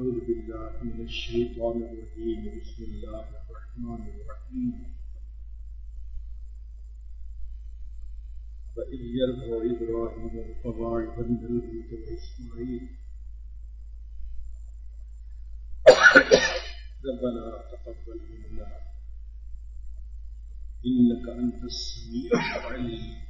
أعوذ بالله من الشيطان الرجيم. بسم الله الرحمن الرحيم. وإذ يرفع إبراهيم القواعد من البيت وإسماعيل. ربنا تقبل منا. إنك أنت السميع العليم.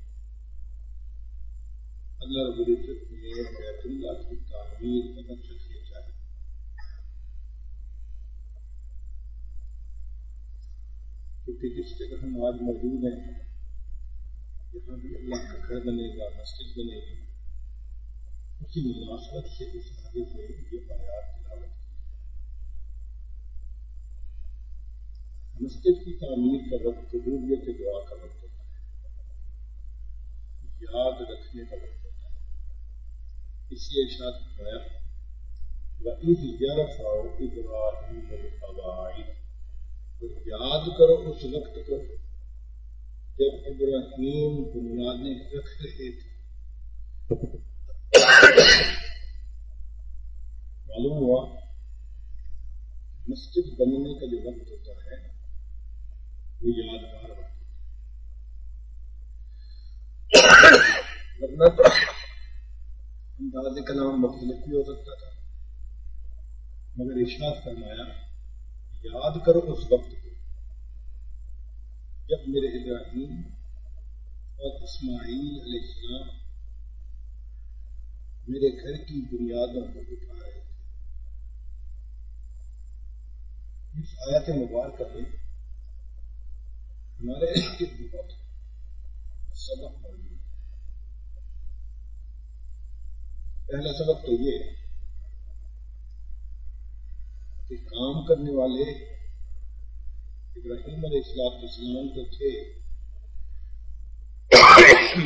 اللہ رب العزت نے بیت اللہ کی تعمیر کا مقصد یہ چاہیے کیونکہ جس جگہ ہم آج موجود ہیں، یہاں بھی اللہ کا گھر بنے گا، مسجد بنے گی۔ اسی مناسبت سے اس حدیث میں یہ آیات تلاوت کی مسجد کی تعمیر کا وقت، قبولیت دعا کا وقت ہوتا ہے۔ یاد رکھنے کا وقت۔ اسی ارشاد فرمایا وَإِذْ يَرْفَعُ إِبْرَاهِيمُ الْقَوَاعِدَ اور یاد کرو اس وقت کو جب ابراہیم بنیادیں رکھ رہے تھے۔ معلوم ہوا مسجد بننے کا جو وقت ہوتا ہے، وہ یادگار وقت ورنہ تو انداز کلام مختلف بھی ہو سکتا تھا۔ مگر ارشاد فرمایا، یاد کرو اس وقت کو، جب میرے ابراہیم اور اسماعیل علیہ السلام میرے گھر کی بنیادوں کو اٹھا رہے تھے۔ اس آیت مبارکہ میں ہمارے بہت سبق موجود ہے پہلا سبق تو یہ کہ کام کرنے والے ابراہیم علیہ السلام السلام تو تھے،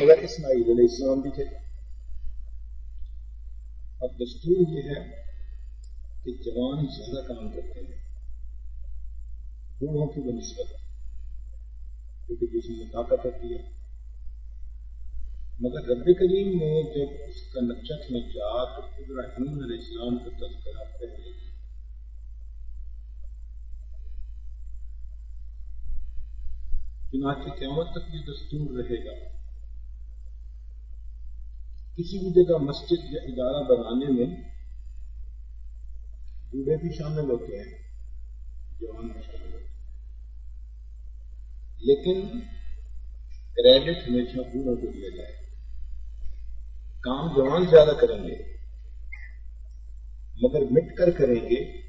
مگر اسماعیل علیہ السلام بھی تھے۔ اب دستور یہ ہے کہ جوان زیادہ کام کرتے ہیں، بوڑھوں کی بنسبت کیونکہ جسم میں طاقت ہوتی ہے۔ مگر رب کریم نے جب اس کا نقشہ کھینچا تو ابراہیم علیہ السلام کا تذکرہ پہلے کیا چنانچہ قیامت تک یہ دستور رہے گا۔ کسی بھی جگہ مسجد یا ادارہ بنانے میں بوڑھے بھی شامل ہوتے ہیں، جوان بھی شامل ہوتے ہیں۔ لیکن کریڈٹ ہمیشہ بوڑھوں کو دیا جائے۔ کام جوان زیادہ کریں گے۔ مگر مٹ کر کریں گے،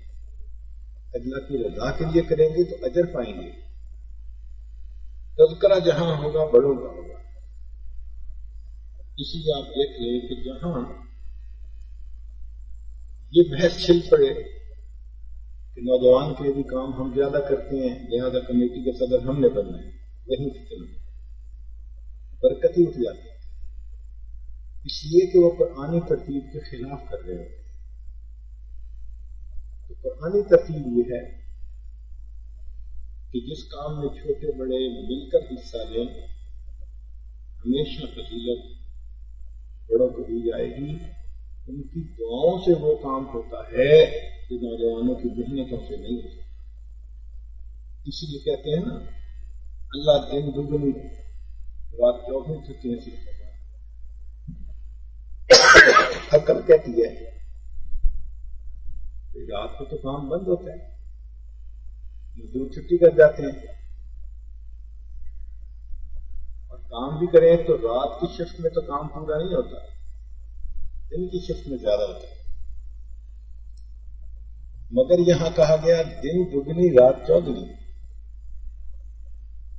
اللہ کی رضا کے لیے کریں گے تو اجر پائیں گے۔ تذکرہ جہاں ہوگا، بڑوں کا ہوگا۔ اسی لیے آپ دیکھ لیں کہ جہاں یہ بحث چھل پڑے کہ نوجوان کے بھی کام ہم زیادہ کرتے ہیں، لہذا کمیٹی کا صدر ہم نے بننا ہے، وہیں سے چلنا برکت ہی اٹھ جاتی اس لیے کہ وہ قرآنی ترتیب کے خلاف کر رہے ہوتے تو قرآنی ترتیب یہ ہے کہ جس کام میں چھوٹے بڑے مل کر حصہ لیں، ہمیشہ فضیلت بڑوں کو دی جائے گی۔ ان کی دعاؤں سے وہ کام ہوتا ہے جو نوجوانوں کی محنتوں سے نہیں ہو سکتا اسی لیے کہتے ہیں نا، اللہ دن دگنی، رات چوبیس چھٹی نصیب کرتا عقل کہتی ہے۔ رات کو تو کام بند ہوتا ہے۔ مزدور چھٹی کر جاتے ہیں۔ اور کام بھی کریں تو رات کی شفٹ میں تو کام پورا نہیں ہوتا۔ دن کی شفٹ میں زیادہ ہوتا ہے۔ مگر یہاں کہا گیا، دن دگنی، رات چودگنی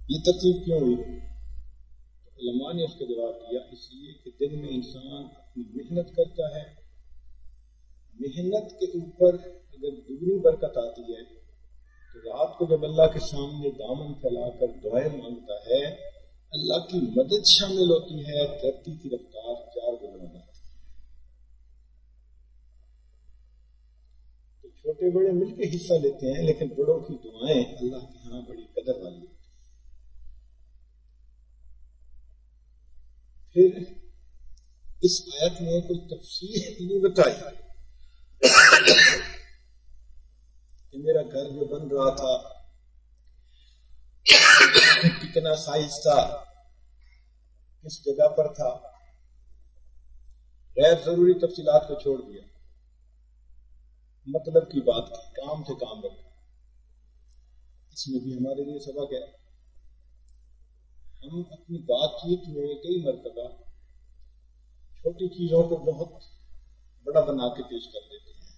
یہ ترتیب کیوں ہوئی؟ علماء نے اس کا جواب دیا، اس لیے کہ دن میں انسان اپنی محنت کرتا ہے۔ محنت کے اوپر اگر دگنی برکت آتی ہے، تو رات کو جب اللہ کے سامنے دامن پھیلا کر دعائیں مانگتا ہے، اللہ کی مدد شامل ہوتی ہے ترقی کی رفتار چار گنا جاتی ہے۔ تو چھوٹے بڑے مل کے حصہ لیتے ہیں، لیکن بڑوں کی دعائیں اللہ کے ہاں بڑی قدر والی ہوتی پھر اس آیت میں کوئی تفصیل نہیں بتائی کہ میرا گھر جو بن رہا تھا، کتنا سائز تھا، کس جگہ پر تھا، غیر ضروری تفصیلات کو چھوڑ دیا۔ مطلب کی بات کی کام سے کام رکھا۔ اس میں بھی ہمارے لیے سبق ہے۔ ہم اپنی بات چیت میں کئی مرتبہ چھوٹی چیزوں کو بہت بڑا بنا کے پیش کر دیتے ہیں۔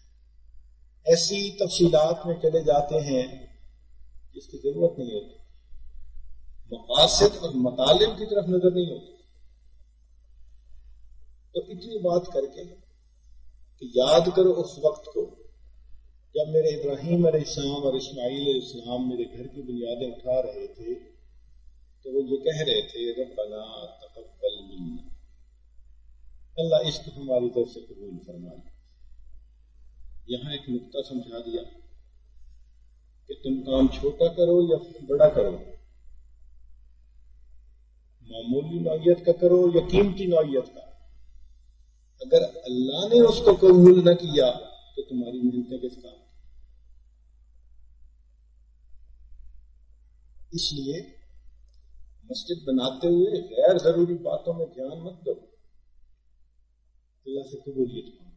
ایسی تفصیلات میں چلے جاتے ہیں جس کی ضرورت نہیں ہوتی۔ مقاصد اور مطالب کی طرف نظر نہیں ہوتی۔ تو اتنی بات کر کے کہ یاد کرو اس وقت کو جب میرے ابراہیم علیہ السلام اور اسماعیل علیہ السلام میرے گھر کی بنیادیں اٹھا رہے تھے۔ تو وہ یہ کہہ رہے تھے، ربنا تقبل منا. اللہ اس کو ہماری طرف سے قبول فرما یہاں ایک نقطہ سمجھا دیا کہ تم کام چھوٹا کرو یا بڑا کرو۔ معمولی نوعیت کا کرو یا قیمتی نوعیت کا۔ اگر اللہ نے اس کو قبول نہ کیا تو تمہاری محنتیں کس کام۔ اس لیے مسجد بناتے ہوئے غیر ضروری باتوں میں دھیان مت دو۔ اللہ سے قبولیت مانگو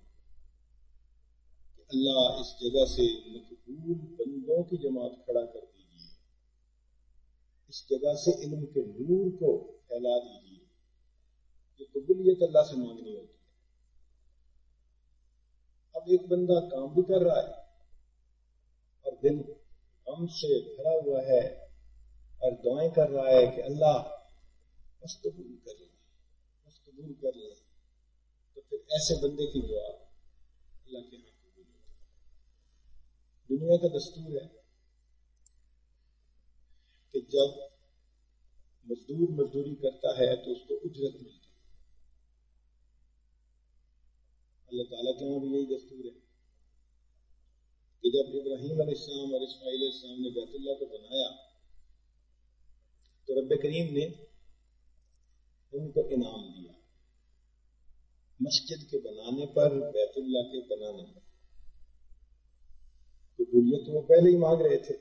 کہ اللہ اس جگہ سے مقبول بندوں کی جماعت کھڑا کر دیجیے۔ اس جگہ سے علم کے نور کو پھیلا دیجیے۔ یہ قبولیت اللہ سے مانگنی ہوتی ہے۔ اب ایک بندہ کام بھی کر رہا ہے اور دل غم سے بھرا ہوا ہے۔ اور دعائیں کر رہا ہے کہ اللہ بس قبول کر لیں بس قبول کر لیں تو پھر ایسے بندے کی دعا اللہ کے ہاں قبول ہوتی دنیا کا دستور ہے کہ جب مزدور مزدوری کرتا ہے تو اس کو اجرت ملتی ہے۔ اللہ تعالیٰ کے وہاں بھی یہی دستور ہے کہ جب ابراہیم علیہ السلام اور اسماعیل علیہ السلام نے بیت اللہ کو بنایا تو رب کریم نے ان کو انعام دیا۔ مسجد کے بنانے پر، بیت اللہ کے بنانے پر۔ قبولیت وہ پہلے ہی مانگ رہے تھے۔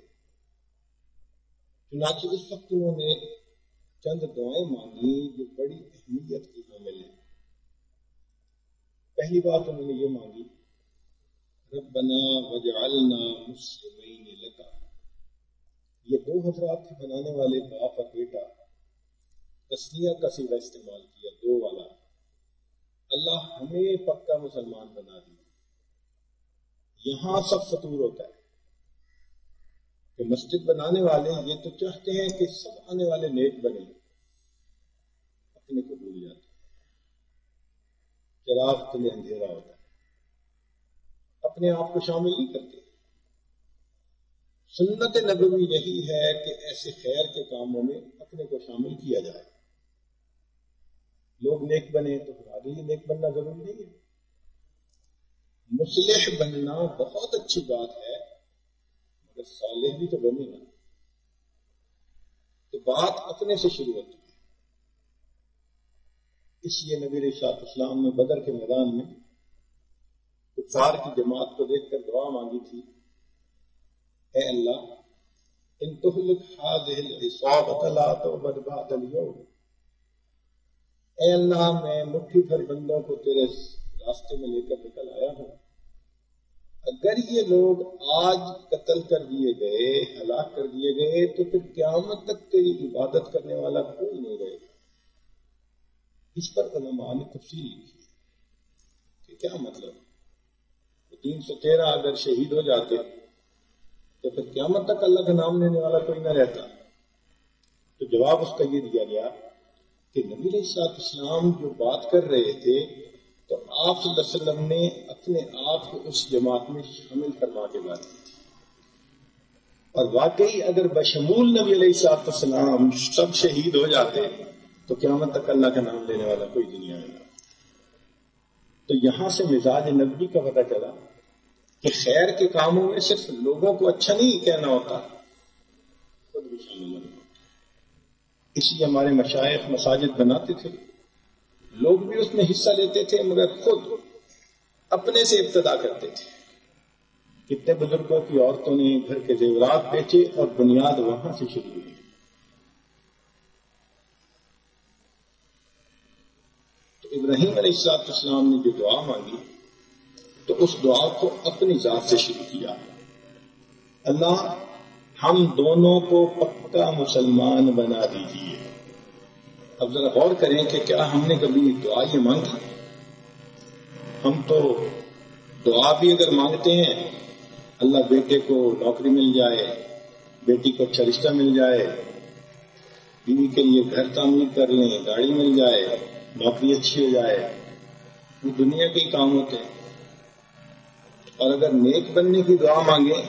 چنانچہ اس وقت انہوں نے چند دعائیں مانگی جو بڑی اہمیت کی حامل ہیں پہلی بات انہوں نے یہ مانگی، ربنا وجعلنا مسلمین لکا۔ یہ دو حضرات کے بنانے والے باپ اور بیٹا۔ تسلیہ کا سیدھا استعمال کیا، دو والا۔ اللہ ہمیں پکا مسلمان بنا دی یہاں سب فطور ہوتا ہے۔ کہ مسجد بنانے والے یہ تو چاہتے ہیں کہ سب آنے والے نیک بنے۔ اپنے کو بھول جاتے چراغ تمہیں اندھیرا ہوتا ہے۔ اپنے آپ کو شامل نہیں کرتے۔ سنت نبوی یہی ہے کہ ایسے خیر کے کاموں میں اپنے کو شامل کیا جائے۔ لوگ نیک بنے تو آگے ہی نیک بننا ضروری نہیں ہے۔ مسلح بننا بہت اچھی بات ہے اگر صالح بھی تو بنے گا۔ تو بات اپنے سے شروع ہوتی ہے۔ اس لیے نبی شاط اسلام نے بدر کے میدان میں کفار کی جماعت کو دیکھ کر دعا مانگی تھی۔ اے اللہ، ان تو برباد اے اللہ، میں مٹھی بھر بندوں کو تیرے راستے میں لے کر نکل آیا ہوں۔ اگر یہ لوگ آج قتل کر دیے گئے، ہلاک کر دیے گئے، تو پھر قیامت تک تیری عبادت کرنے والا کوئی نہیں رہے گا۔ اس پر علماء نے تفصیل لکھی۔ کہ کیا مطلب؟ تین سو تیرہ اگر شہید ہو جاتے تو پھر قیامت تک اللہ کا نام لینے والا کوئی نہ رہتا۔ تو جواب اس کا یہ دیا گیا کہ نبی علیہ السلام جو بات کر رہے تھے، تو آپ صلی اللہ علیہ وسلم نے اپنے آپ کو اس جماعت میں شامل کروا کے بات کی۔ اور واقعی اگر بشمول نبی علیہ صاحب السلام سب شہید ہو جاتے، تو قیامت تک اللہ کا نام لینے والا کوئی دنیا نہیں۔ تو یہاں سے مزاج نبی کا پتہ چلا کہ خیر کے کاموں میں صرف لوگوں کو اچھا نہیں کہنا ہوتا، خود بھی شامل ہونا اس لیے ہمارے مشائق مساجد بناتے تھے۔ لوگ بھی اس میں حصہ لیتے تھے، مگر خود اپنے سے ابتدا کرتے تھے۔ کتنے بزرگوں کی عورتوں نے گھر کے زیورات بیچے اور بنیاد وہاں سے شروع ہوئی تو ابراہیم علیہ السلاط اسلام نے جو دعا مانگی تو اس دعا کو اپنی ذات سے شروع کیا۔ اللہ، ہم دونوں کو پکا مسلمان بنا دیجیے اب ذرا غور کریں کہ کیا ہم نے کبھی دعا یہ مانگی؟ ہم تو دعا بھی اگر مانگتے ہیں، اللہ بیٹے کو نوکری مل جائے، بیٹی کو اچھا رشتہ مل جائے، بیوی کے لیے گھر تعمیر کر لیں، گاڑی مل جائے، نوکری اچھی ہو جائے۔ وہ دنیا کے ہی کام ہوتے ہیں۔ اور اگر نیک بننے کی دعا مانگے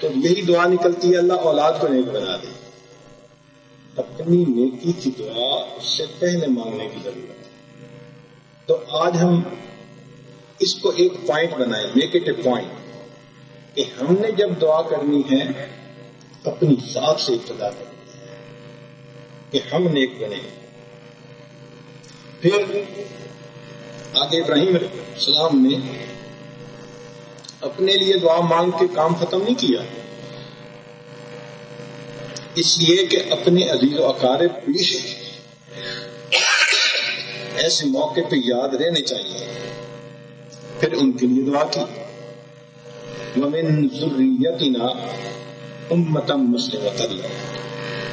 تو یہی دعا نکلتی ہے اللہ اولاد کو نیک بنا دے۔ اپنی نیکی کی دعا اس سے پہلے مانگنے کی ضرورت ہے۔ تو آج ہم اس کو ایک پوائنٹ بنائیں میک اٹ اے پوائنٹ کہ ہم نے جب دعا کرنی ہے، اپنی ذات سے ابتدا کرنی ہے، کہ ہم نیک بنے پھر آگے ابراہیم علیہ السلام نے اپنے لیے دعا مانگ کے کام ختم نہیں کیا۔ اس لیے کہ اپنے عزیز و اقارب بھی ایسے موقع پہ یاد رہنے چاہیے۔ پھر ان کے لیے دعا کی۔ ومن ذریتنا امتا مسلمتا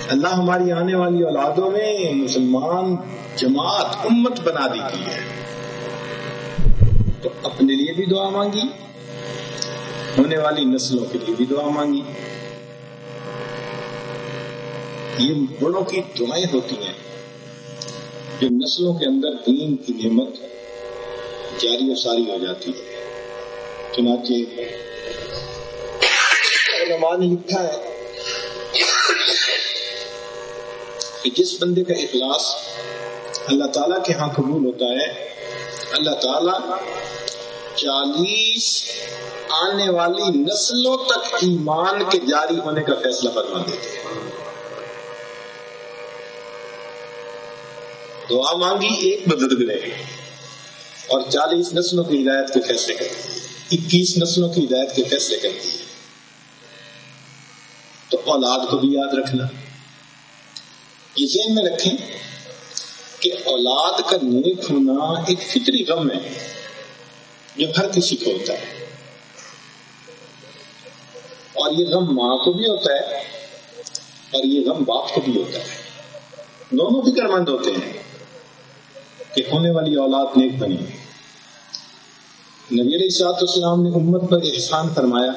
اللہ ہماری آنے والی اولادوں میں مسلمان جماعت امت بنا دی گئی ہے تو اپنے لیے بھی دعا مانگی، ہونے والی نسلوں کے لیے بھی دعا مانگی۔ یہ بڑوں کی دعائیں ہوتی ہیں جو نسلوں کے اندر دین کی نعمت جاری و ساری ہو جاتی ہے۔ چنانچہ علماء نے لکھا ہے کہ جس بندے کا اخلاص اللہ تعالیٰ کے ہاں قبول ہوتا ہے اللہ تعالیٰ چالیس آنے والی نسلوں تک ایمان کے جاری ہونے کا فیصلہ فرما دیتے ہیں۔ دعا مانگی، ایک بزرگ نے اور چالیس نسلوں کی ہدایت کے فیصلے کر دیے اکیس نسلوں کی ہدایت کے فیصلے کر دیے تو اولاد کو بھی یاد رکھنا۔ یہ ذہن میں رکھیں کہ اولاد کا نیک ہونا ایک فطری غم ہے جو ہر کسی کو ہوتا ہے۔ اور یہ غم ماں کو بھی ہوتا ہے اور یہ غم باپ کو بھی ہوتا ہے۔ دونوں فکر مند ہوتے ہیں کہ ہونے والی اولاد نیک بنی۔ نبی علیہ صاحب السلام نے امت پر احسان فرمایا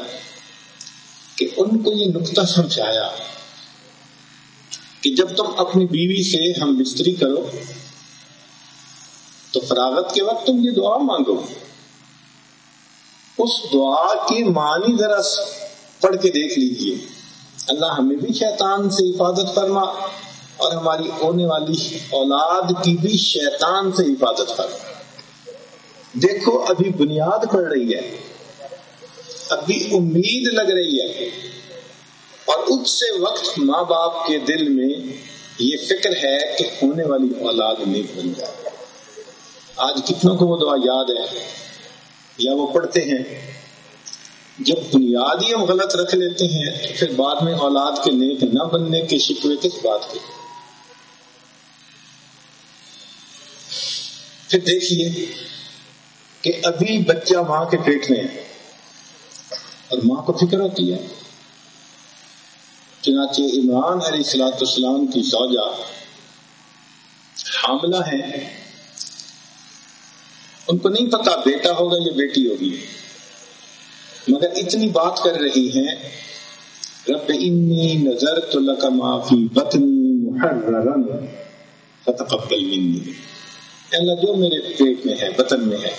کہ ان کو یہ نقطہ سمجھایا۔ کہ جب تم اپنی بیوی سے ہم بستری کرو، تو فراغت کے وقت تم یہ دعا مانگو۔ اس دعا کی معنی ذرا پڑھ کے دیکھ لیجیے اللہ ہمیں بھی شیطان سے حفاظت فرما اور ہماری ہونے والی اولاد کی بھی شیطان سے حفاظت فرما۔ دیکھو، ابھی بنیاد پڑ رہی ہے۔ ابھی امید لگ رہی ہے۔ اور اس سے وقت ماں باپ کے دل میں یہ فکر ہے کہ ہونے والی اولاد نیک بن جائے۔ آج کتنوں کو وہ دعا یاد ہے۔ یا وہ پڑھتے ہیں۔ جب بنیاد ہی ہم غلط رکھ لیتے ہیں تو پھر بعد میں اولاد کے نیک نہ بننے کے شکوے کس بات کے؟ پھر دیکھیے کہ ابھی بچہ ماں کے پیٹ میں ہے اور ماں کو فکر ہوتی ہے۔ چنانچہ عمران علیہ السلاۃ السلام کی سوجا حاملہ ہے ان کو نہیں پتا بیٹا ہوگا یا بیٹی ہوگی۔ مگر اتنی بات کر رہی ہیں، رب انی نظر تو لکا معافی بطنی محررا فتقبل مني اللہ، جو میرے پیٹ میں ہے، بطن میں ہے۔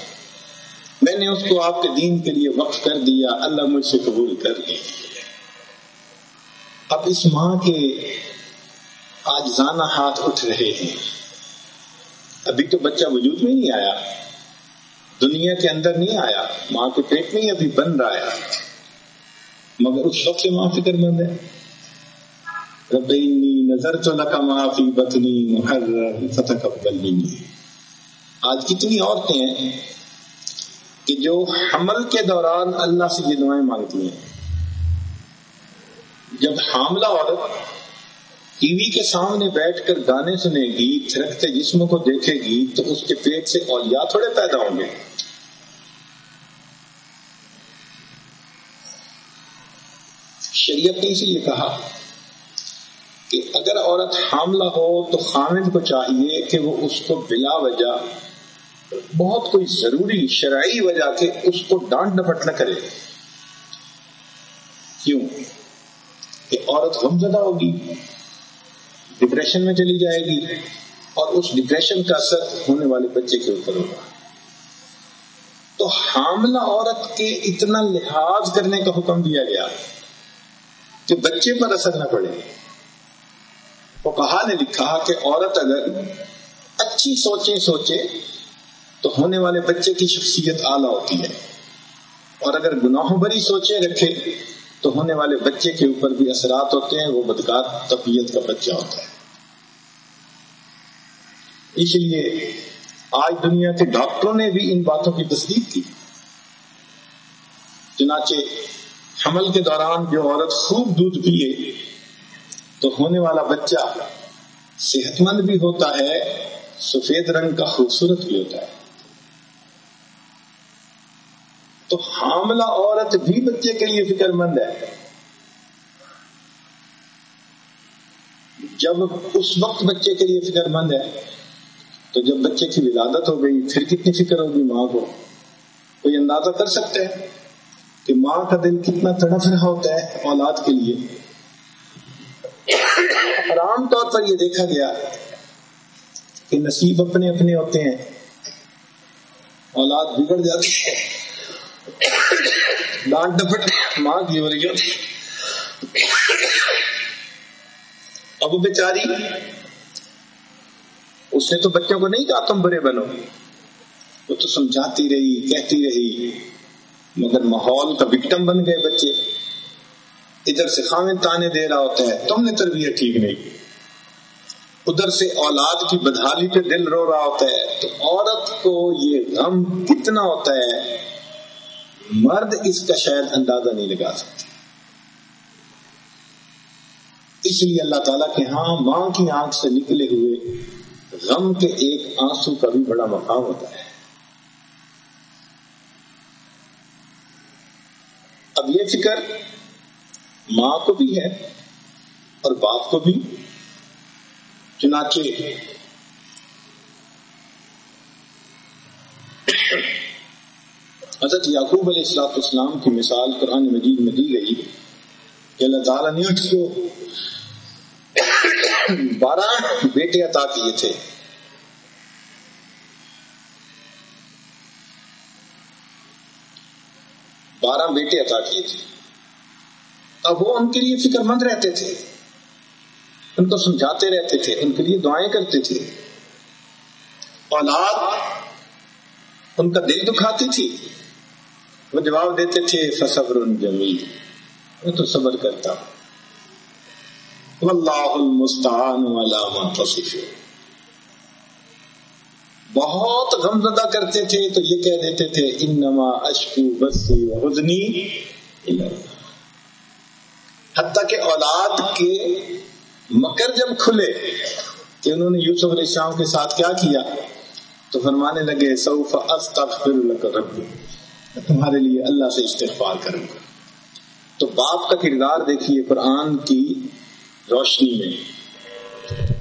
میں نے اس کو آپ کے دین کے لیے وقف کر دیا، اللہ مجھ سے قبول کر لی اب اس ماں کے آج زانا ہاتھ اٹھ رہے ہیں۔ ابھی تو بچہ وجود میں نہیں آیا۔ دنیا کے اندر نہیں آیا۔ ماں کے پیٹ میں ہی ابھی بن رہا ہے۔ مگر اس وقت سے ماں فکر مند ہے۔ ربینی نظر تو لکا معافی بطنی محرر فتقبل منی۔ آج کتنی عورتیں ہیں کہ جو حمل کے دوران اللہ سے یہ دعائیں مانگتی ہیں۔ جب حاملہ عورت ٹی وی کے سامنے بیٹھ کر گانے سنے گی، تھرکتے جسم کو دیکھے گی، تو اس کے پیٹ سے اولیاء تھوڑے پیدا ہوں گے۔ شریعت نے اسی لیے کہا کہ اگر عورت حاملہ ہو تو خامد کو چاہیے کہ وہ اس کو بلا وجہ، بہت کوئی ضروری شرعی وجہ کے اس کو ڈانٹ ڈپٹ نہ کرے۔ کیوں؟ کہ عورت غمزدہ ہوگی ڈپریشن میں چلی جائے گی اور اس ڈپریشن کا اثر ہونے والے بچے کے اوپر ہوگا۔ تو حاملہ عورت کے اتنا لحاظ کرنے کا حکم دیا گیا کہ بچے پر اثر نہ پڑے۔ وہ کہا نے لکھا کہ عورت اگر اچھی سوچیں سوچے تو ہونے والے بچے کی شخصیت اعلیٰ ہوتی ہے اور اگر گناہوں بری سوچیں رکھے تو ہونے والے بچے کے اوپر بھی اثرات ہوتے ہیں، وہ بدکار طبیعت کا بچہ ہوتا ہے۔ اس لیے آج دنیا کے ڈاکٹروں نے بھی ان باتوں کی تصدیق کی۔ چنانچہ حمل کے دوران جو عورت خوب دودھ پیے، تو ہونے والا بچہ صحت مند بھی ہوتا ہے، سفید رنگ کا خوبصورت بھی ہوتا ہے۔ تو حاملہ عورت بھی بچے کے لیے فکر مند ہے۔ جب اس وقت بچے کے لیے فکر مند ہے، تو جب بچے کی ولادت ہو گئی، پھر کتنی فکر ہوگی ماں کو؟ کوئی اندازہ کر سکتے ہیں کہ ماں کا دل کتنا تڑپ رہا ہوتا ہے اولاد کے لیے؟ اور عام طور پر یہ دیکھا گیا کہ نصیب اپنے اپنے ہوتے ہیں، اولاد بگڑ جاتی ہے۔ ڈانٹ ڈپٹ ماں کی اب بیچاری، اس نے تو بچوں کو نہیں کہا تم برے بنو۔ وہ تو سمجھاتی رہی، کہتی رہی۔ مگر ماحول کا وکٹم بن گئے بچے۔ ادھر سے خامد تانے دے رہا ہوتا ہے، تم نے تربیت ٹھیک نہیں۔ ادھر سے اولاد کی بدحالی پہ دل رو رہا ہوتا ہے۔ تو عورت کو یہ غم کتنا ہوتا ہے۔ مرد اس کا شاید اندازہ نہیں لگا سکتے اس لیے اللہ تعالیٰ کے ہاں ماں کی آنکھ سے نکلے ہوئے غم کے ایک آنسو کا بھی بڑا مقام ہوتا ہے۔ اب یہ فکر ماں کو بھی ہے اور باپ کو بھی۔ چنانچہ حضرت یعقوب علیہ السلاط اسلام کی مثال قرآن مجید میں دی گئی کہ اللہ تعالیٰ نے اس کو بارہ بیٹے عطا کیے تھے۔ بارہ بیٹے عطا کیے تھے۔ اب وہ ان کے لیے فکر مند رہتے تھے۔ ان کو سمجھاتے رہتے تھے۔ ان کے لیے دعائیں کرتے تھے۔ اولاد ان کا دل دکھاتی تھی۔ وہ جواب دیتے تھے، فصبر جمیل میں تو صبر کرتا ہوں۔ واللہ المستعان علامہ تصف بہت غمزدہ کرتے تھے، تو یہ کہہ دیتے تھے انما اشکو بسی حزنی حتیٰ کہ اولاد کے مکر جب کھلے کہ انہوں نے یوسف علیہ السلام کے ساتھ کیا کیا، تو فرمانے لگے، سوف استغفر لک ربی تمہارے لیے اللہ سے استغفار کروں گا۔ تو باپ کا کردار دیکھیے قرآن کی روشنی میں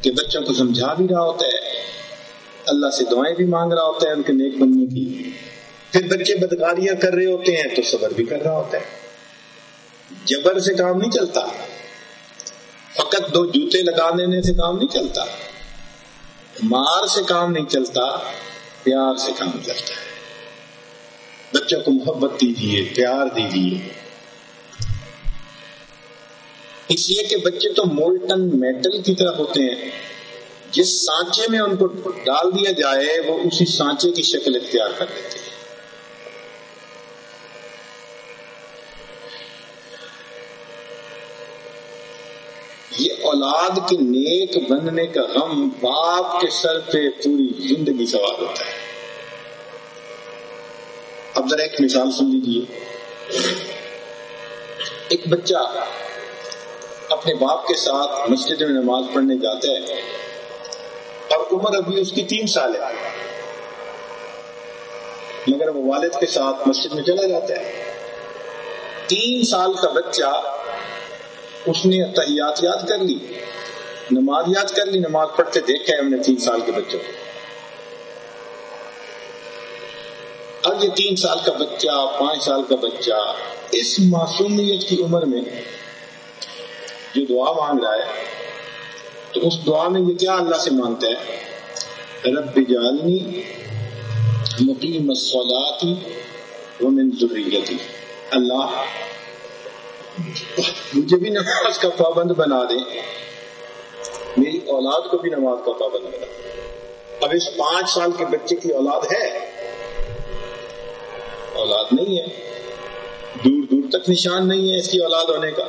کہ بچوں کو سمجھا بھی رہا ہوتا ہے، اللہ سے دعائیں بھی مانگ رہا ہوتا ہے ان کے نیک بننے کی۔ پھر بچے بدکاریاں کر رہے ہوتے ہیں تو صبر بھی کر رہا ہوتا ہے۔ جبر سے کام نہیں چلتا۔ فقط دو جوتے لگا دینے سے کام نہیں چلتا۔ مار سے کام نہیں چلتا، پیار سے کام چلتا ہے۔ بچوں کو محبت دیجیے پیار دیجیے اس لیے کہ بچے تو مولٹن میٹل کی طرح ہوتے ہیں۔ جس سانچے میں ان کو ڈال دیا جائے، وہ اسی سانچے کی شکل اختیار کر لیتے ہیں۔ یہ اولاد کے نیک بننے کا غم باپ کے سر پہ پوری زندگی سوار ہوتا ہے۔ اب ذرا ایک مثال سن لیجیے ایک بچہ اپنے باپ کے ساتھ مسجد میں نماز پڑھنے جاتا ہے اور عمر ابھی اس کی تین سال ہے۔ مگر وہ والد کے ساتھ مسجد میں چلا جاتا ہے۔ تین سال کا بچہ اس نے تحیات یاد کر لی، نماز یاد کر لی، نماز پڑھتے دیکھا ہے ہم نے تین سال کے بچوں کو۔ اب یہ تین سال کا بچہ، پانچ سال کا بچہ، اس معصومیت کی عمر میں جو دعا مانگ رہا ہے، تو اس دعا میں یہ کیا اللہ سے مانگتا ہے؟ رب جالنی مقیم الصلاتی ومن ذریتی۔ اللہ، مجھے بھی نماز کا پابند بنا دے۔ میری اولاد کو بھی نماز کا پابند بنا۔ اب اس پانچ سال کے بچے کی اولاد ہے۔ اولاد نہیں ہے۔ دور دور تک نشان نہیں ہے اس کی اولاد ہونے کا۔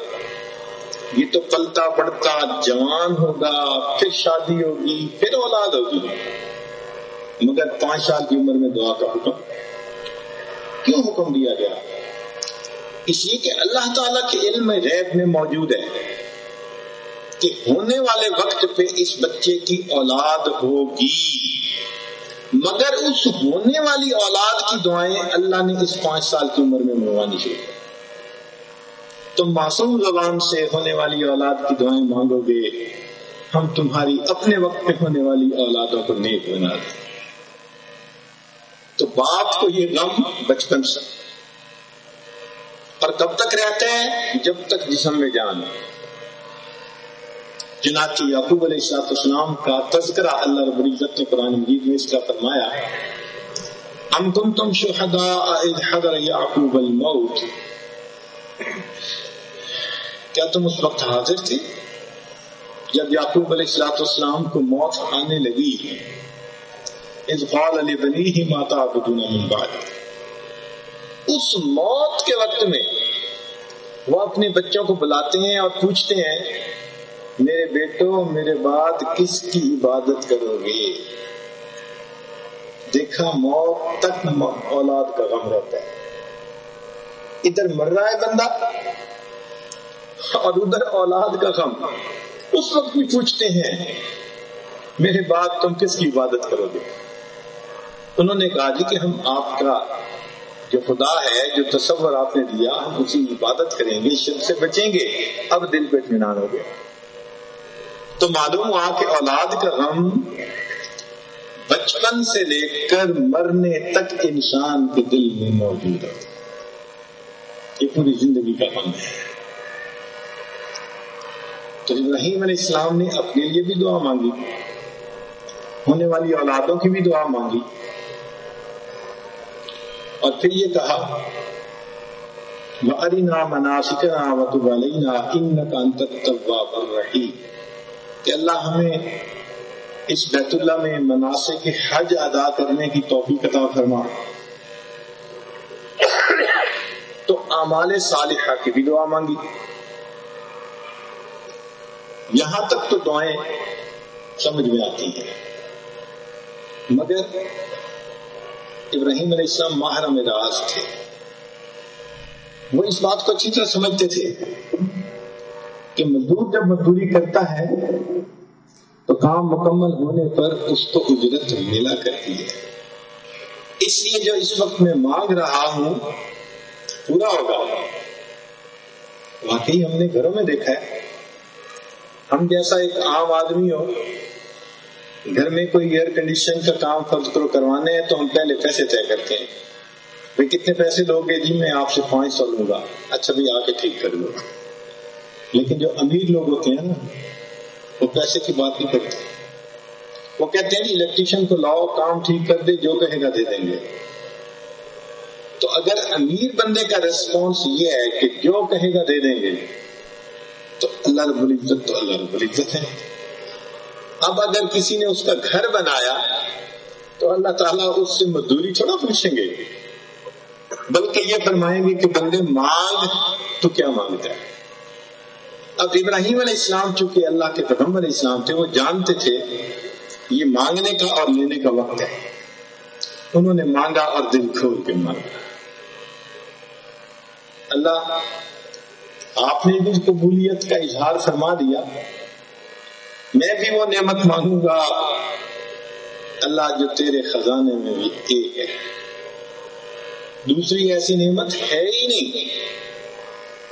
یہ تو پلتا پڑتا جوان ہوگا، پھر شادی ہوگی، پھر اولاد ہوگی۔ مگر پانچ سال کی عمر میں دعا کا حکم۔ کیوں حکم دیا گیا؟ اس لیے کہ اللہ تعالیٰ کے علم ریب میں موجود ہے کہ ہونے والے وقت پہ اس بچے کی اولاد ہوگی۔ مگر اس ہونے والی اولاد کی دعائیں اللہ نے اس پانچ سال کی عمر میں منوانی شروع تم معصوم زبان سے ہونے والی اولاد کی دعائیں مانگو گے۔ ہم تمہاری اپنے وقت پہ ہونے والی اولادوں کو نیک بنا دیں۔ تو باپ کو یہ غم بچپن سے۔ اور کب تک رہتا ہے؟ جب تک جسم میں جان جناب یعقوب علیہ السلاط اسلام کا تذکرہ اللہ رب العزت نے قرآن مجید میں اس کا فرمایا، ام تم تم شہدا حضر یعقوب الموت. کیا تم اس وقت حاضر تھے؟ جب یعقوب علیہ السلاط اسلام کو موت آنے لگی اضفال علی بنی ہی ماتا بدون من بعد۔ اس موت کے وقت میں وہ اپنے بچوں کو بلاتے ہیں اور پوچھتے ہیں میرے بیٹو، میرے بعد کس کی عبادت کرو گے؟ دیکھا موت تک اولاد کا غم رہتا ہے۔ ادھر مر رہا ہے بندہ اور ادھر اولاد کا غم۔ اس وقت بھی پوچھتے ہیں، میرے بعد تم کس کی عبادت کرو گے؟ انہوں نے کہا جی کہ ہم آپ کا جو خدا ہے، جو تصور آپ نے دیا، ہم اسی عبادت کریں گے شرک سے بچیں گے، اب دل پہ اطمینان ہو گیا۔ تو معلوم ہوا کہ اولاد کا غم بچپن سے لے کر مرنے تک انسان کے دل میں موجود ہے۔ یہ پوری زندگی کا غم ہے۔ تو ابراہیم علیہ السلام نے اپنے لیے بھی دعا مانگی۔ ہونے والی اولادوں کی بھی دعا مانگی۔ اور پھر یہ کہا، وَأَرِنَا مَنَاسِكَنَا وَتُبْ عَلَيْنَا إِنَّكَ أَنْتَ التَّوَّابُ الرَّحِيمُ کہ اللہ ہمیں اس بیت اللہ میں مناسب کے حج ادا کرنے کی توفیق عطا فرما۔ تو اعمال صالحہ کی بھی دعا مانگی۔ یہاں تک تو دعائیں سمجھ میں آتی ہیں۔ مگر ابراہیم علیہ السلام ماہر راز تھے۔ وہ اس بات کو اچھی طرح سمجھتے تھے۔ کہ مزدور جب مزدوری کرتا ہے تو کام مکمل ہونے پر اس کو اجرت ملا کرتی ہے۔ اس لیے جو اس وقت میں مانگ رہا ہوں، پورا ہوگا واقعی ہم نے گھروں میں دیکھا ہے۔ ہم جیسا ایک عام آدمی ہو، گھر میں کوئی ایئر کنڈیشن کا کام فرض کرو کروانے ہیں تو ہم پہلے پیسے طے کرتے ہیں۔ بھائی کتنے پیسے لو گے؟ جی میں آپ سے پانچ سو لوں گا۔ اچھا بھی آ کے ٹھیک کر لوں گا لیکن جو امیر لوگ ہوتے ہیں نا، وہ پیسے کی بات نہیں کرتے۔ وہ کہتے ہیں جی، الیکٹریشین کو لاؤ، کام ٹھیک کر دے، جو کہے گا دے دیں گے۔ تو اگر امیر بندے کا ریسپانس یہ ہے کہ جو کہے گا دے دیں گے، تو اللہ رب العزت تو اللہ رب العزت ہے۔ اب اگر کسی نے اس کا گھر بنایا، تو اللہ تعالیٰ اس سے مزدوری تھوڑا پوچھیں گے۔ بلکہ یہ فرمائیں گے کہ بندے مانگ تو کیا مانگتا ہے؟ اب ابراہیم علیہ السلام چونکہ اللہ کے پیغمبر علیہ السلام تھے، وہ جانتے تھے یہ مانگنے کا اور لینے کا وقت ہے۔ انہوں نے مانگا اور دل کھول کے مانگا اللہ، آپ نے بھی قبولیت کا اظہار فرما دیا۔ میں بھی وہ نعمت مانگوں گا۔ اللہ جو تیرے خزانے میں بھی ایک ہے۔ دوسری ایسی نعمت ہے ہی نہیں۔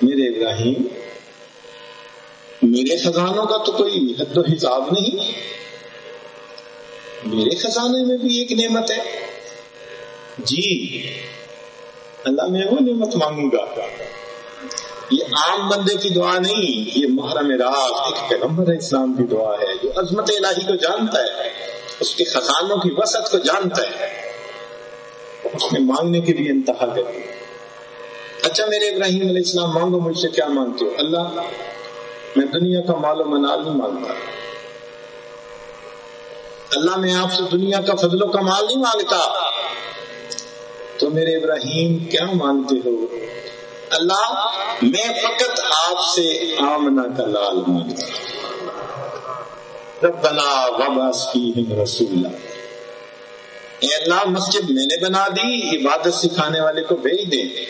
میرے ابراہیم میرے خزانوں کا تو کوئی حد و حساب نہیں۔ میرے خزانے میں بھی ایک نعمت ہے۔ جی اللہ میں وہ نعمت مانگوں گا۔ یہ عام بندے کی دعا نہیں، یہ محرم راز ایک پیغمبر اسلام کی دعا ہے، جو عظمت الہی کو جانتا ہے، اس کے خزانوں کی وسعت کو جانتا ہے۔ اس نے مانگنے کے لیے انتہا کر اچھا میرے ابراہیم علیہ السلام، مانگو مجھ سے کیا مانگتے ہو؟ اللہ میں دنیا کا مال و منال نہیں مانگتا اللہ میں آپ سے دنیا کا فضل و کمال نہیں مانگتا تو میرے ابراہیم کیا مانگتے ہو؟ اللہ، میں فقط آپ سے آمنا کا لال مانگتا ربنا وباس فیہم رسولا۔ اے اللہ، مسجد میں نے بنا دی، عبادت سکھانے والے کو بھیج دیں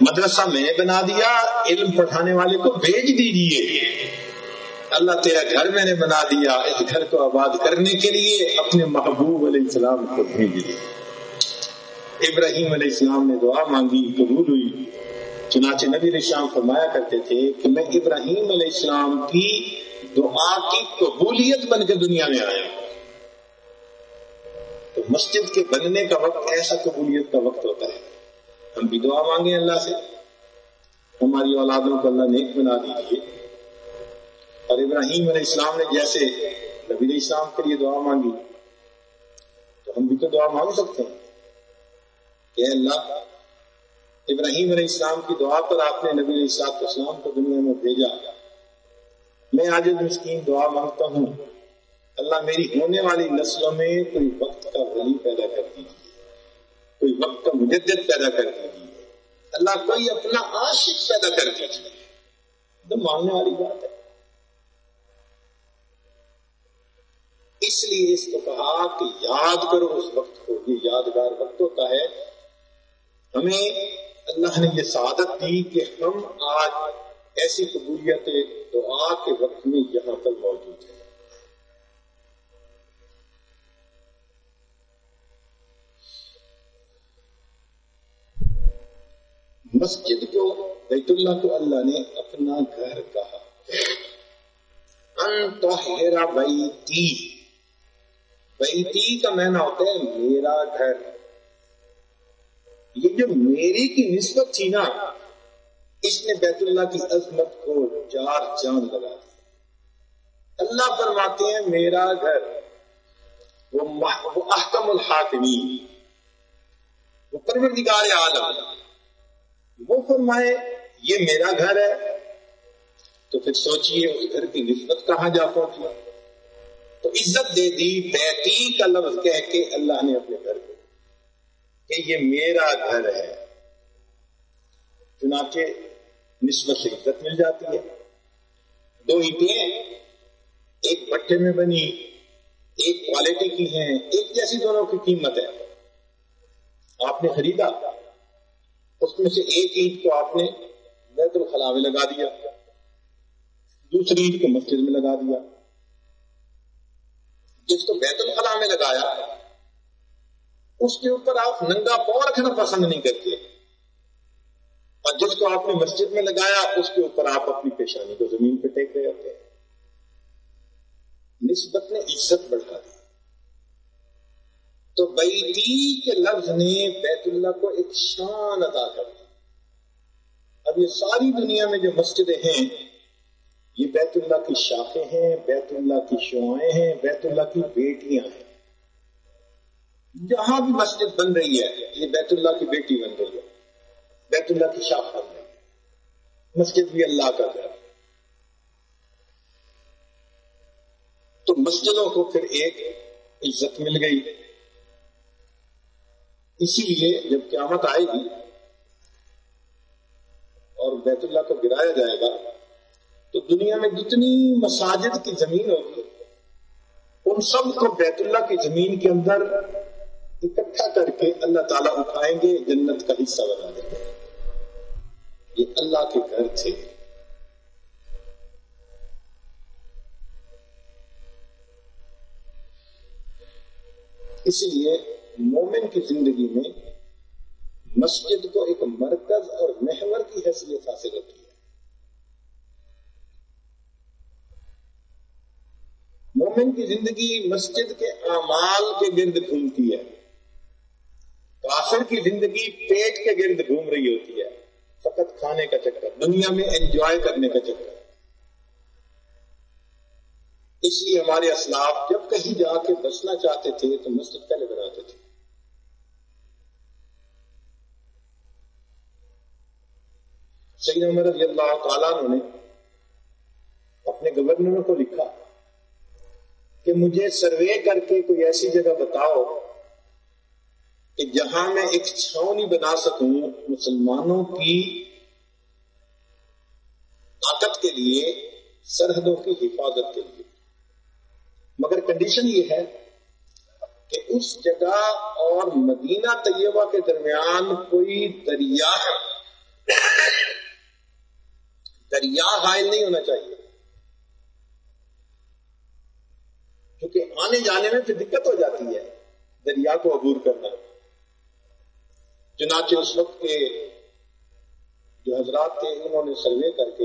مدرسہ میں بنا دیا، علم پڑھانے والے کو بھیج دیجیے اللہ تیرا گھر میں نے بنا دیا، اس گھر کو آباد کرنے کے لیے اپنے محبوب علیہ السلام کو بھیج دیا ابراہیم علیہ السلام نے دعا مانگی، قبول ہوئی۔ چنانچہ نبی علیہ السلام فرمایا کرتے تھے کہ میں ابراہیم علیہ السلام کی دعا کی قبولیت بن کے دنیا میں آیا۔ تو مسجد کے بننے کا وقت، ایسا قبولیت کا وقت ہوتا ہے۔ ہم بھی دعا مانگے اللہ سے۔ ہماری اولادوں کو اللہ نیک بنا دیجیے۔ اور ابراہیم علیہ السلام نے جیسے نبی علیہ السلام کے لیے دعا مانگی، تو ہم بھی تو دعا مانگ سکتے ہیں۔ کہ اللہ، ابراہیم علیہ السلام کی دعا پر آپ نے نبی علیہ السلام اسلام کو دنیا میں بھیجا۔ میں آج مسکین دعا مانگتا ہوں۔ اللہ میری ہونے والی نسلوں میں کوئی وقت کا ولی پیدا کر دیجیے۔ کوئی وقت کا مجدد پیدا کر دیجیے اللہ کوئی اپنا عاشق پیدا کر دیجیے تو ماننے والی بات ہے۔ اس لیے اس کو کہا کہ یاد کرو اس وقت کو، یہ یادگار وقت ہوتا ہے۔ ہمیں اللہ نے یہ سعادت دی کہ ہم آج ایسی قبولیت دعا کے وقت میں یہاں پر موجود ہیں۔ مسجد کو بیت اللہ کو اللہ نے اپنا گھر کہا۔ انتہرا بیتی۔ بیتی کا معنی ہوتا ہے میرا گھر۔ یہ جو میری کی نسبت تھی نا، اس نے بیت اللہ کی عظمت کو چار چاند لگا دی۔ اللہ فرماتے ہیں میرا گھر۔ وہ احکم الحاکمین۔ وہ پروردگار عالم۔ وہ فرمائے، یہ میرا گھر ہے۔ تو پھر سوچئے، اس گھر کی نسبت کہاں جا پہنچی؟ تو عزت دے دی بیتی کا لفظ کہہ کے اللہ نے اپنے گھر کو کہ یہ میرا گھر ہے۔ چنانچہ نسبت سے عزت مل جاتی ہے۔ دو اینٹیں ایک بٹے میں بنی، ایک کوالٹی کی ہیں، ایک جیسی دونوں کی قیمت ہے۔ آپ نے خریدا۔ اس میں سے ایک اینٹ کو آپ نے بیت الخلاء میں لگا دیا، دوسری اینٹ کو مسجد میں لگا دیا۔ جس کو بیت الخلاء میں لگایا، اس کے اوپر آپ ننگا پاؤں رکھنا پسند نہیں کرتے۔ اور جس کو آپ نے مسجد میں لگایا، اس کے اوپر آپ اپنی پیشانی کو زمین پہ ٹیک رہے ہوتے ہیں۔ نسبت نے عزت بڑھا دی تو بیتی کے لفظ نے بیت اللہ کو ایک شان ادا کر دی۔ اب یہ ساری دنیا میں جو مسجدیں ہیں، یہ بیت اللہ کی شاخیں ہیں، بیت اللہ کی شعائیں ہیں، بیت اللہ کی بیٹیاں ہیں۔ جہاں بھی مسجد بن رہی ہے، یہ بیت اللہ کی بیٹی بن رہی ہے۔ بیت اللہ کی شاخ بن رہی ہے۔ مسجد بھی اللہ کا گھر۔ تو مسجدوں کو پھر ایک عزت مل گئی۔ اسی لیے جب قیامت آئے گی اور بیت اللہ کو گرایا جائے گا، تو دنیا میں جتنی مساجد کی زمین ہوگی، ان سب کو بیت اللہ کی زمین کے اندر اکٹھا کر کے اللہ تعالیٰ اٹھائیں گے، جنت کا حصہ بنا دیں گے۔ یہ اللہ کے گھر تھے۔ اس لیے مومن کی زندگی میں مسجد کو ایک مرکز اور محور کی حیثیت حاصل ہوتی ہے۔ مومن کی زندگی مسجد کے اعمال کے گرد گھومتی ہے۔ کافر کی زندگی پیٹ کے گرد گھوم رہی ہوتی ہے۔ فقط کھانے کا چکر، دنیا میں انجوائے کرنے کا چکر۔ اس لیے ہمارے اسلاف جب کہیں جا کے بسنا چاہتے تھے تو مسجد پہلے بناتے تھے۔ سید عمر رضی اللہ تعالیٰ نے اپنے گورنروں کو لکھا کہ مجھے سروے کر کے کوئی ایسی جگہ بتاؤ کہ جہاں میں ایک چھاونی بنا سکوں مسلمانوں کی طاقت کے لیے، سرحدوں کی حفاظت کے لیے۔ مگر کنڈیشن یہ ہے کہ اس جگہ اور مدینہ طیبہ کے درمیان کوئی دریا دریا حائل نہیں ہونا چاہیے۔ کیونکہ آنے جانے میں پھر دقت ہو جاتی ہے دریا کو عبور کرنا۔ چنانچہ اس وقت کے جو حضرات تھے، انہوں نے سروے کر کے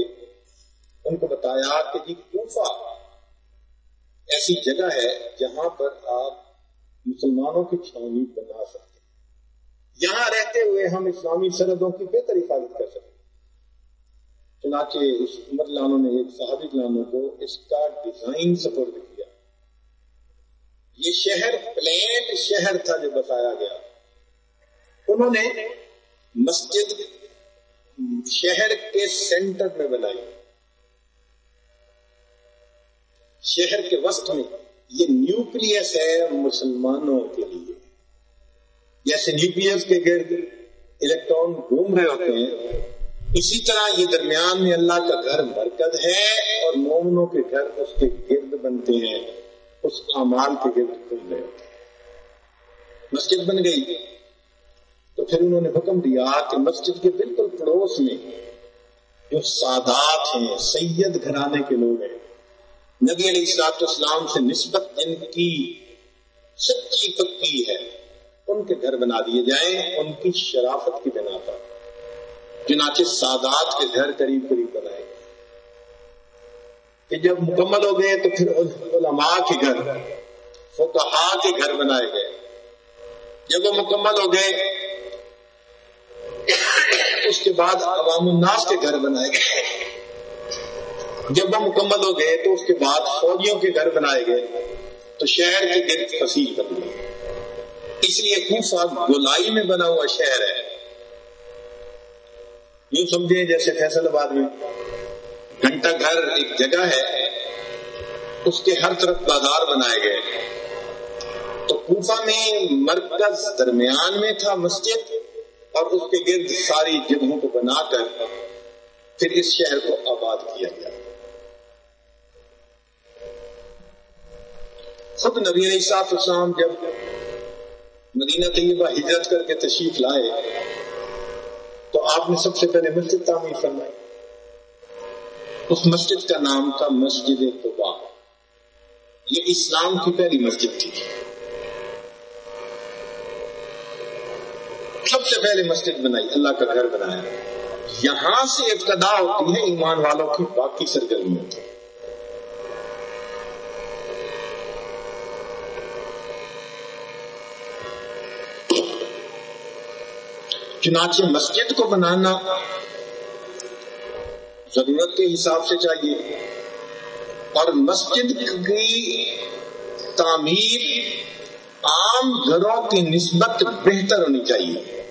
ان کو بتایا کہ جی کوفہ ایسی جگہ ہے جہاں پر آپ مسلمانوں کی چھاونی بنا سکتے ہیں۔ یہاں رہتے ہوئے ہم اسلامی سرحدوں کی بہتر حفاظت کر سکتے چنانچہ اس عمر لانوں نے ایک صحابی لانوں کو اس کا ڈیزائن سپورٹ کیا۔ یہ شہر پلین شہر تھا جو بتایا گیا۔ انہوں نے مسجد شہر کے سینٹر میں بنائی۔ شہر کے وسط میں یہ نیوکلس ہے مسلمانوں کے لیے۔ جیسے نیوکلس کے گرد الیکٹران گھوم رہے ہوتے ہیں اسی طرح یہ درمیان میں اللہ کا گھر مرکز ہے اور مومنوں کے گھر اس کے گرد بنتے ہیں، اس امال کے گرد گھوم رہے ہوتے ہیں۔ مسجد بن گئی۔ تو پھر انہوں نے حکم دیا کہ مسجد کے بالکل پڑوس میں جو سادات ہیں، سید گھرانے کے لوگ ہیں۔ نبی علیہ السلاط اسلام سے نسبت جن کی سچی پکی ہے۔ ان کے گھر بنا دیے جائیں، ان کی شرافت کی بنا پر۔ چنانچہ سادات کے گھر قریب قریب بنائے گئے۔ کہ جب مکمل ہو گئے تو پھر علماء کے گھر فقہا کے گھر بنائے گئے۔ جب وہ مکمل ہو گئے، اس کے بعد عوام الناس کے گھر بنائے گئے۔ جب وہ مکمل ہو گئے تو اس کے بعد فوجیوں کے گھر بنائے گئے۔ تو شہر کے گرد فصیل بن گئی۔ اس لیے خوفا گولائی میں بنا ہوا شہر ہے۔ یوں سمجھیں جیسے فیصل آباد میں۔ گھنٹہ گھر ایک جگہ ہے، اس کے ہر طرف بازار بنائے گئے۔ تو کوفہ میں مرکز درمیان میں تھا مسجد اور اس کے گرد ساری جگہوں کو بنا کر پھر اس شہر کو آباد کیا گیا۔ خود نبی علیہ السلام جب مدینہ طیبہ ہجرت کر کے تشریف لائے تو آپ نے سب سے پہلے مسجد تعمیر فرمائی۔ اس مسجد کا نام تھا مسجد قبا۔ یہ اسلام کی پہلی مسجد تھی۔ سب سے پہلے مسجد بنائی، اللہ کا گھر بنایا۔ یہاں سے ابتدا ہوتی ہے ایمان والوں کی باقی سرگرمیوں کی چنانچہ مسجد کو بنانا ضرورت کے حساب سے چاہیے۔ اور مسجد کی تعمیر عام گھروں کی نسبت بہتر ہونی چاہیے۔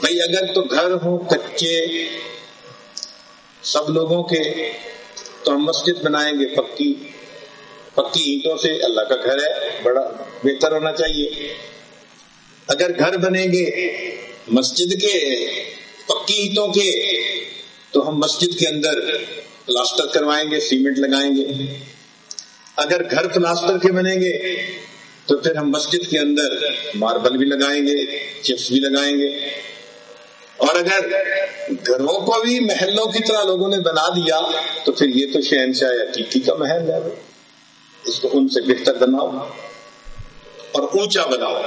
بھائی اگر تو گھر ہوں کچے سب لوگوں کے تو ہم مسجد بنائیں گے پکی۔ پکی اینٹوں سے اللہ کا گھر ہے، بڑا بہتر ہونا چاہیے۔ اگر گھر بنیں گے مسجد کے پکی اینٹوں کے، تو ہم مسجد کے اندر پلاسٹر کروائیں گے، سیمنٹ لگائیں گے۔ اگر گھر پلاسٹر کے بنیں گے، تو پھر ہم مسجد کے اندر ماربل بھی لگائیں گے، چپس بھی لگائیں گے۔ اور اگر گھروں کو بھی محلوں کی طرح لوگوں نے بنا دیا، تو پھر یہ تو شہنشاہ یا کا محل ہے۔ اس کو ان سے بہتر بناؤ اور اونچا بناؤ۔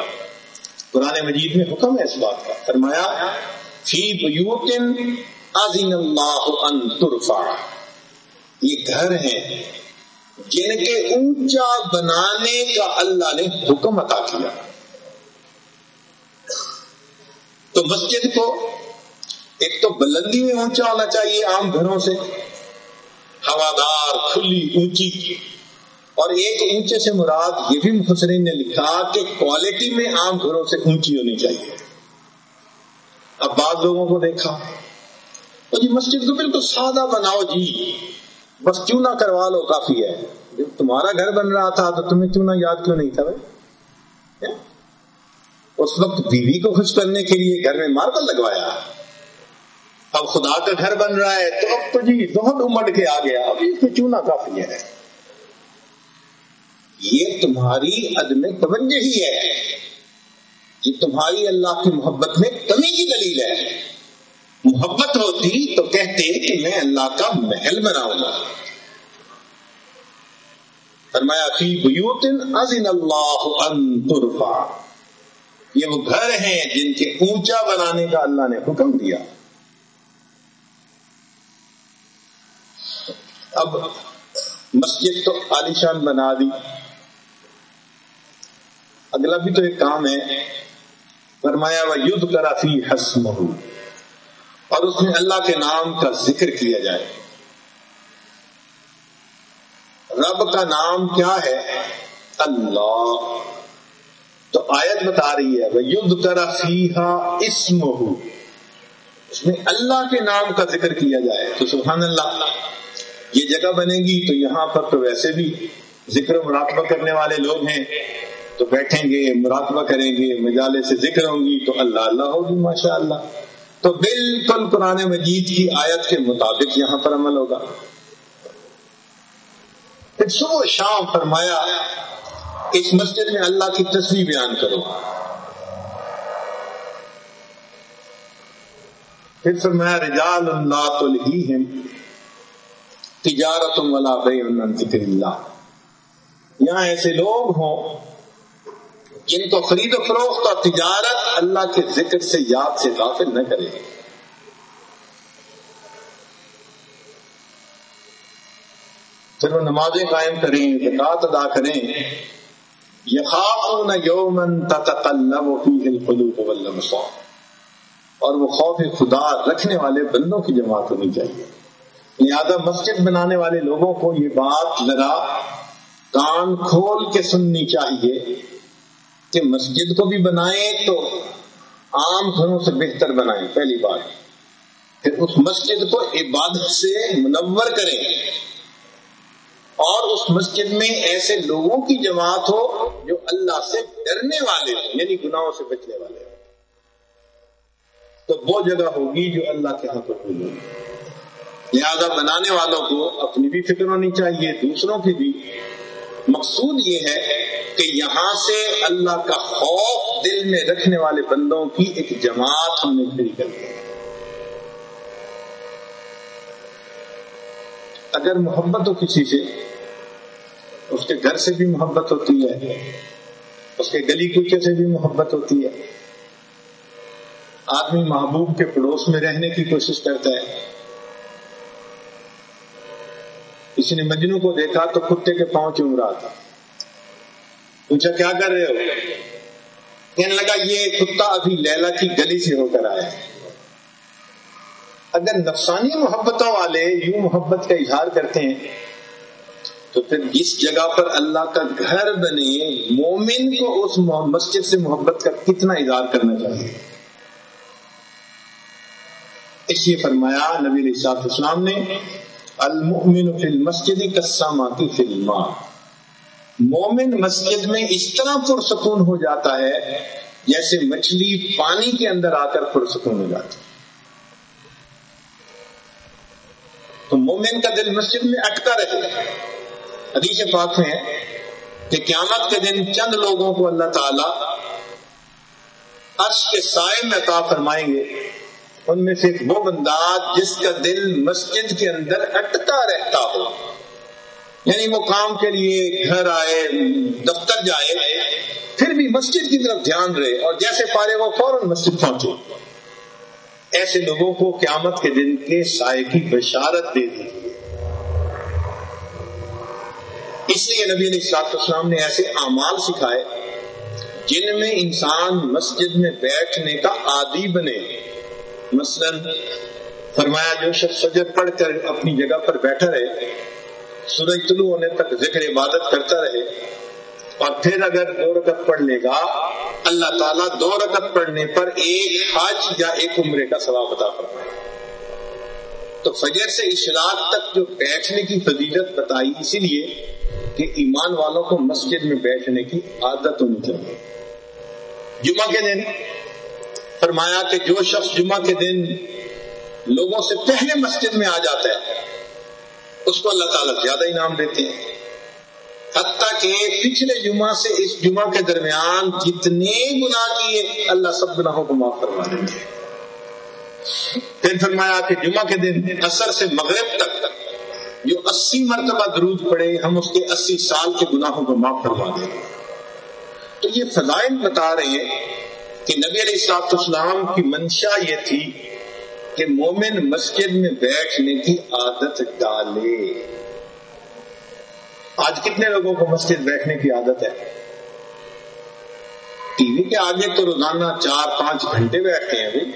قرآن مجید میں حکم ہے اس بات کا۔ فرمایا، فی اللہ ان ترفع. یہ گھر ہیں جن کے اونچا بنانے کا اللہ نے حکم عطا کیا۔ تو مسجد کو ایک تو بلندی میں اونچا ہونا چاہیے عام گھروں سے۔ ہوادار کھلی، اونچی۔ اور ایک اونچے سے مراد، یہ بھی مفسرین نے لکھا کہ کوالٹی میں عام گھروں سے اونچی ہونی چاہیے۔ اب بعض لوگوں کو دیکھا۔ تو جی مسجد کو بالکل سادہ بناؤ جی۔ بس کیوں نہ کروا لو، کافی ہے۔ جب تمہارا گھر بن رہا تھا تو تمہیں کیوں نہ یاد کیوں نہیں تھا بھائی؟ اس وقت بیوی کو خوش کرنے کے لیے گھر میں ماربل لگوایا۔ اب خدا کا گھر بن رہا ہے تو اب تو جی بہت امڑ کے آ گیا اب اس میں چونا کافی ہے؟ یہ تمہاری عدم توجہ ہی ہے یہ تمہاری اللہ کی محبت میں کمی کی دلیل ہے۔ محبت ہوتی تو کہتے کہ میں اللہ کا محل بناؤں گا فرمایا، فی بیوتن ازن اللہ ان ترفع۔ یہ وہ گھر ہیں جن کے اونچا بنانے کا اللہ نے حکم دیا۔ اب مسجد تو عالیشان بنا دی۔ اگلا بھی تو ایک کام ہے، فرمایا وہ یدھ کرا فی حسم اور اس میں اللہ کے نام کا ذکر کیا جائے۔ رب کا نام کیا ہے؟ اللہ۔ تو آیت بتا رہی ہے وہ یدھ کرا فی اسم اس میں اللہ کے نام کا ذکر کیا جائے۔ تو سبحان اللہ، یہ جگہ بنے گی تو یہاں پر تو ویسے بھی ذکر و مراقبہ کرنے والے لوگ ہیں۔ تو بیٹھیں گے، مراقبہ کریں گے، مجالے سے ذکر ہوں گی، تو اللہ اللہ ہوگی ماشاء اللہ تو بالکل قرآن مجید کی آیت کے مطابق یہاں پر عمل ہوگا۔ پھر صبح شام فرمایا، اس مسجد میں اللہ کی تصویر بیان کرو۔ پھر فرمایا، رجال اللہ تو تجارت ولا ذکر اللہ۔ یہاں ایسے لوگ ہوں جن کو خرید و فروخت اور تجارت اللہ کے ذکر سے یاد سے غافل نہ کرے۔ پھر وہ نمازیں قائم کریں، زکات ادا کریں۔ یخافون یومن تتقلب فیہ القلوب والابصار۔ اور وہ خوف خدا رکھنے والے بندوں کی جماعت ہونی چاہیے۔ یعنی لہذا مسجد بنانے والے لوگوں کو یہ بات لگا کان کھول کے سننی چاہیے۔ کہ مسجد کو بھی بنائیں تو عام گھروں سے بہتر بنائیں، پہلی بات۔ پھر اس مسجد کو عبادت سے منور کریں۔ اور اس مسجد میں ایسے لوگوں کی جماعت ہو جو اللہ سے ڈرنے والے یعنی گناہوں سے بچنے والے تو وہ جگہ ہوگی جو اللہ کے ہاں قبول ہوگی۔ لہذا بنانے والوں کو اپنی بھی فکر ہونی چاہیے، دوسروں کی بھی۔ مقصود یہ ہے کہ یہاں سے اللہ کا خوف دل میں رکھنے والے بندوں کی ایک جماعت ہم نے کھڑی کر دی اگر محبت ہو کسی سے، اس کے گھر سے بھی محبت ہوتی ہے، اس کے گلی کوچے سے بھی محبت ہوتی ہے۔ آدمی محبوب کے پڑوس میں رہنے کی کوشش کرتا ہے۔ کسی نے مجنو کو دیکھا تو کتے کے پاؤں چوم رہا تھا۔ پوچھا، کیا کر رہے ہو؟ کہنے لگا، یہ کتا ابھی لیلا کی گلی سے ہو کر آیا اگر نفسانی محبتوں والے یوں محبت کا اظہار کرتے ہیں، تو پھر جس جگہ پر اللہ کا گھر بنے، مومن کو اس مسجد سے محبت کا کتنا اظہار کرنا چاہیے؟ اس لیے فرمایا، نبی علیہ السلام نے المؤمن فی المسجد کسامہ کی مومن مسجد میں اس طرح پرسکون ہو جاتا ہے جیسے مچھلی پانی کے اندر آ کر پرسکون ہو جاتی۔ تو مومن کا دل مسجد میں اٹکا رہے۔ حدیث پاک میں ہے کہ قیامت کے دن چند لوگوں کو اللہ تعالی عرش کے سائے میں عطا فرمائیں گے۔ ان میں سے وہ بندہ جس کا دل مسجد کے اندر اٹکا رہتا ہو۔ یعنی وہ کام کے لیے گھر آئے، دفتر جائے، پھر بھی مسجد کی طرف دھیان رہے اور جیسے پارے وہ فوراً مسجد پہنچے۔ ایسے لوگوں کو قیامت کے دن کے سائے کی بشارت دے دی۔ اس لیے نبی علیہ السلام نے ایسے اعمال سکھائے جن میں انسان مسجد میں بیٹھنے کا عادی بنے۔ مثلا فرمایا جو شخص سجد پڑھ کر اپنی جگہ پر بیٹھا رہے، سورج طلوع ہونے تک ذکر عبادت کرتا رہے اور پھر اگر دو رکعت پڑھ لے گا، اللہ تعالیٰ دو رکعت پڑھنے پر ایک حج یا ایک عمرے کا ثواب عطا فرمائے۔ تو فجر سے اشراق تک جو بیٹھنے کی فضیلت بتائی، اسی لیے کہ ایمان والوں کو مسجد میں بیٹھنے کی عادت ہونی چاہیے۔ جمعہ کے دن فرمایا کہ جو شخص جمعہ کے دن لوگوں سے پہلے مسجد میں آ جاتا ہے، اس کو اللہ تعالیٰ زیادہ انعام دیتے ہیں۔ حتیٰ کہ پچھلے جمعہ سے اس جمعہ کے درمیان جتنے گناہ کیے، اللہ سب گناہوں کو معاف کروا دیں گے پھر فرمایا کہ جمعہ کے دن اثر سے مغرب تک جو اسی مرتبہ درود پڑے، ہم اس کے اسی سال کے گناہوں کو معاف کروا دیں۔ گے تو یہ فضائل بتا رہے ہیں کہ نبی علیہ السلاط اسلام کی منشا یہ تھی کہ مومن مسجد میں بیٹھنے کی عادت ڈالے۔ آج کتنے لوگوں کو مسجد بیٹھنے کی عادت ہے؟ ٹی وی کے آگے تو روزانہ چار پانچ گھنٹے بیٹھتے ہیں بھائی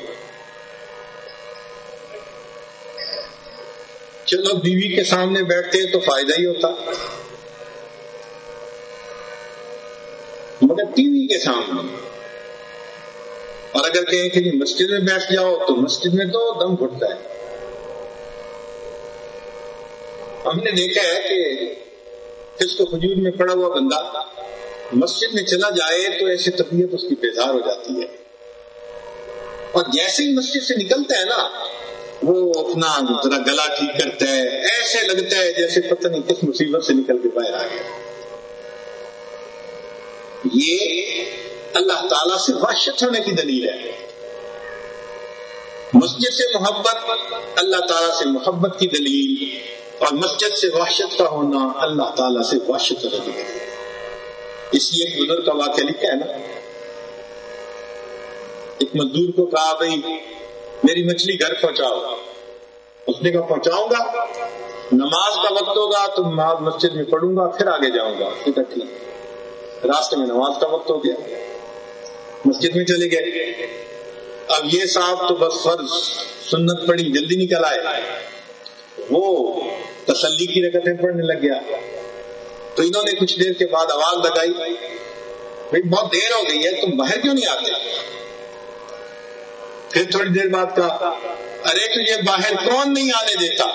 چلو بیوی کے سامنے بیٹھتے ہیں تو فائدہ ہی ہوتا۔ مگر ٹی وی کے سامنے اور اگر کہیں کہ مسجد میں بیٹھ جاؤ تو مسجد میں تو دم گھٹتا ہے۔ ہم نے دیکھا ہے کہ اس کو خجور میں پڑا ہوا بندہ مسجد میں چلا جائے تو ایسی طبیعت اس کی بیزار ہو جاتی ہے۔ اور جیسے ہی مسجد سے نکلتا ہے نا، وہ اپنا ذرا گلا ٹھیک کرتا ہے، ایسے لگتا ہے جیسے پتہ نہیں کس مصیبت سے نکل کے باہر آ گیا۔ یہ اللہ تعالی سے وحشت ہونے کی دلیل ہے۔ مسجد سے محبت اللہ تعالیٰ سے محبت کی دلیل اور مسجد سے وحشت کا ہونا اللہ تعالیٰ سے وحشت ہونے کی دلیل۔ اس لیے ایک بزرگ کا واقعہ لکھا ہے نا۔ ایک مزدور کو کہا، بھائی، میری مچھلی گھر پہنچاؤ۔ اس نے کہا، پہنچاؤں گا۔ نماز کا وقت ہوگا، تو نماز مسجد میں پڑھوں گا، پھر آگے جاؤں گا۔ ٹھیک۔ راستے میں نماز کا وقت ہو گیا۔ مسجد میں چلے گئے۔ اب یہ صاحب تو بس فرض، سنت پڑی جلدی نکل آئے۔ وہ تسلی کی رکتیں پڑھنے لگ گیا۔ تو انہوں نے کچھ دیر کے بعد آواز لگائی، بھائی، بہت دیر ہو گئی ہے، تم باہر کیوں نہیں آتے؟ پھر تھوڑی دیر بعد کہا، ارے، تجھے باہر کون نہیں آنے دیتا؟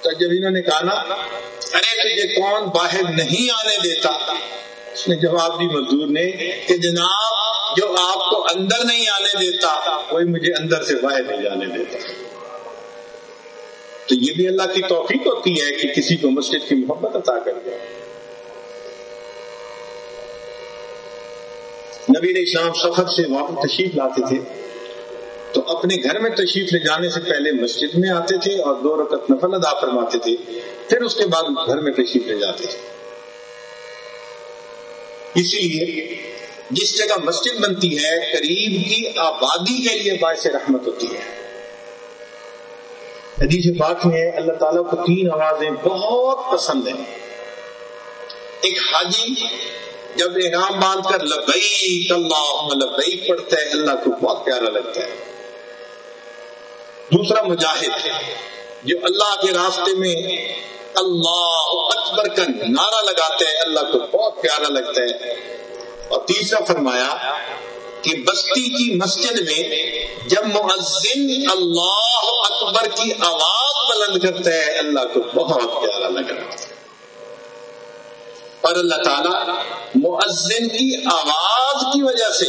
تو جب انہوں نے کہا نا، ارے، تجھے کون باہر نہیں آنے دیتا؟ اس نے جواب دی مزدور نے کہ جناب، جو آپ کو اندر نہیں آنے دیتا، وہی مجھے اندر سے باہر نہیں جانے دیتا۔ تو یہ بھی اللہ کی توفیق ہوتی ہے کہ کسی کو مسجد کی محبت عطا کر دے۔ نبی علیہ السلام سفر سے واپس تشریف لاتے تھے۔ تو اپنے گھر میں تشریف لے جانے سے پہلے مسجد میں آتے تھے اور دو رکعت نفل ادا فرماتے تھے۔ پھر اس کے بعد گھر میں تشریف لے جاتے تھے۔ اسی لیے جس جگہ مسجد بنتی ہے، قریب کی آبادی کے لیے باعث رحمت ہوتی ہے۔ حدیث پاک میں اللہ تعالیٰ کو تین آوازیں بہت پسند ہیں۔ ایک حاجی جب احرام باندھ کر لبیک اللہ لبیک پڑھتا ہے، اللہ کو بہت پیارا لگتا ہے۔ دوسرا مجاہد، جو اللہ کے راستے میں اللہ اکبر کا نعرہ لگاتے ہیں، اللہ کو بہت پیارا لگتا ہے۔ اور تیسرا فرمایا کہ بستی کی مسجد میں جب مؤذن اللہ اکبر کی آواز بلند کرتا ہے، اللہ کو بہت پیارا لگ رہا ہے۔ اور اللہ تعالی مؤذن کی آواز کی وجہ سے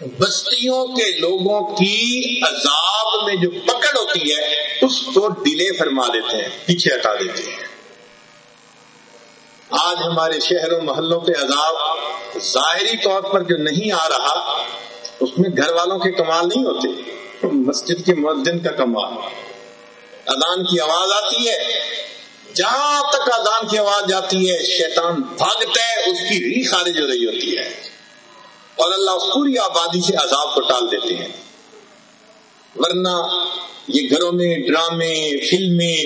بستیوں کے لوگوں کی عذاب میں جو پکڑ ہوتی ہے، اس کو ڈیلے فرما دیتے ہیں، پیچھے ہٹا دیتے ہیں۔ آج ہمارے شہروں، محلوں پہ عذاب ظاہری طور پر جو نہیں آ رہا، اس میں گھر والوں کے کمال نہیں ہوتے۔ مسجد کے مؤذن کا کمال۔ اذان کی آواز آتی ہے، جہاں تک اذان کی آواز جاتی ہے، شیطان بھاگتا ہے، اس کی ری خارج ہو رہی ہوتی ہے۔ اور اللہ پوری آبادی سے عذاب کو ٹال دیتے ہیں۔ ورنہ یہ گھروں میں، ڈرامے، فلمیں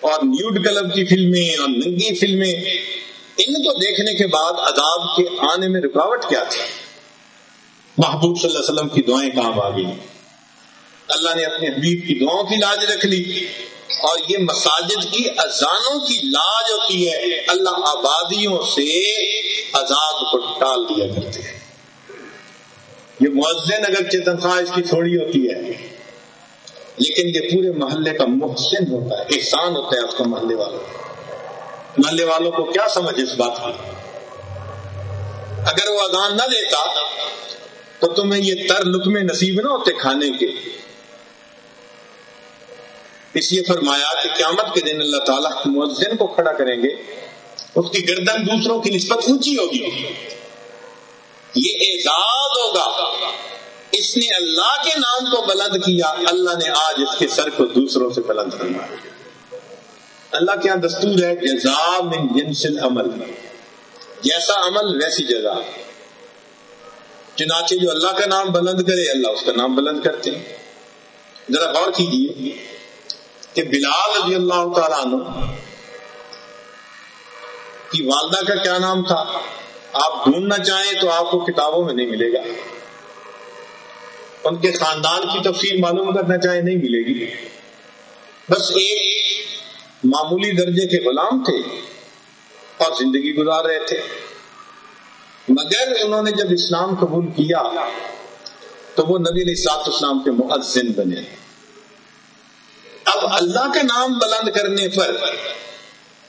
اور نیوڈ کلب کی فلمیں اور ننگی فلمیں، ان کو دیکھنے کے بعد عذاب کے آنے میں رکاوٹ کیا تھی؟ محبوب صلی اللہ علیہ وسلم کی دعائیں کام آ گئی اللہ نے اپنے حبیب کی دعاؤں کی لاج رکھ لی۔ اور یہ مساجد کی اذانوں کی لاج ہوتی ہے۔ اللہ آبادیوں سے عذاب کو ٹال دیا کرتے ہیں۔ یہ مؤذن اگر تنخواہ اس کی تھوڑی ہوتی ہے، لیکن یہ پورے محلے کا محسن ہوتا ہے، احسان ہوتا ہے اس کا محلے والوں محلے والوں کو کیا سمجھ اس بات کی؟ اگر وہ اذان نہ دیتا تو تمہیں یہ تر لکمے نصیب نہ ہوتے کھانے کے۔ اس لیے فرمایا کہ قیامت کے دن اللہ تعالیٰ مؤذن کو کھڑا کریں گے، اس کی گردن دوسروں کی نسبت اونچی ہوگی۔ یہ اعزاز ہوگا۔ اس نے اللہ کے نام کو بلند کیا، اللہ نے آج اس کے سر کو دوسروں سے بلند کرنا اللہ کے یہاں دستور ہے جزا من جنس العمل۔ جیسا عمل، ویسی جزا چنانچہ جو اللہ کا نام بلند کرے، اللہ اس کا نام بلند کرتے ہیں۔ ذرا غور کیجیے۔ کہ بلال رضی اللہ تعالیٰ عنہ کی والدہ کا کیا نام تھا؟ آپ ڈھونڈنا چاہیں تو آپ کو کتابوں میں نہیں ملے گا۔ ان کے خاندان کی تفصیل معلوم کرنا چاہیں نہیں ملے گی۔ بس ایک معمولی درجے کے غلام تھے اور زندگی گزار رہے تھے۔ مگر انہوں نے جب اسلام قبول کیا تو وہ نبی علیہ سات اسلام کے مؤذن بنے۔ اب اللہ کا نام بلند کرنے پر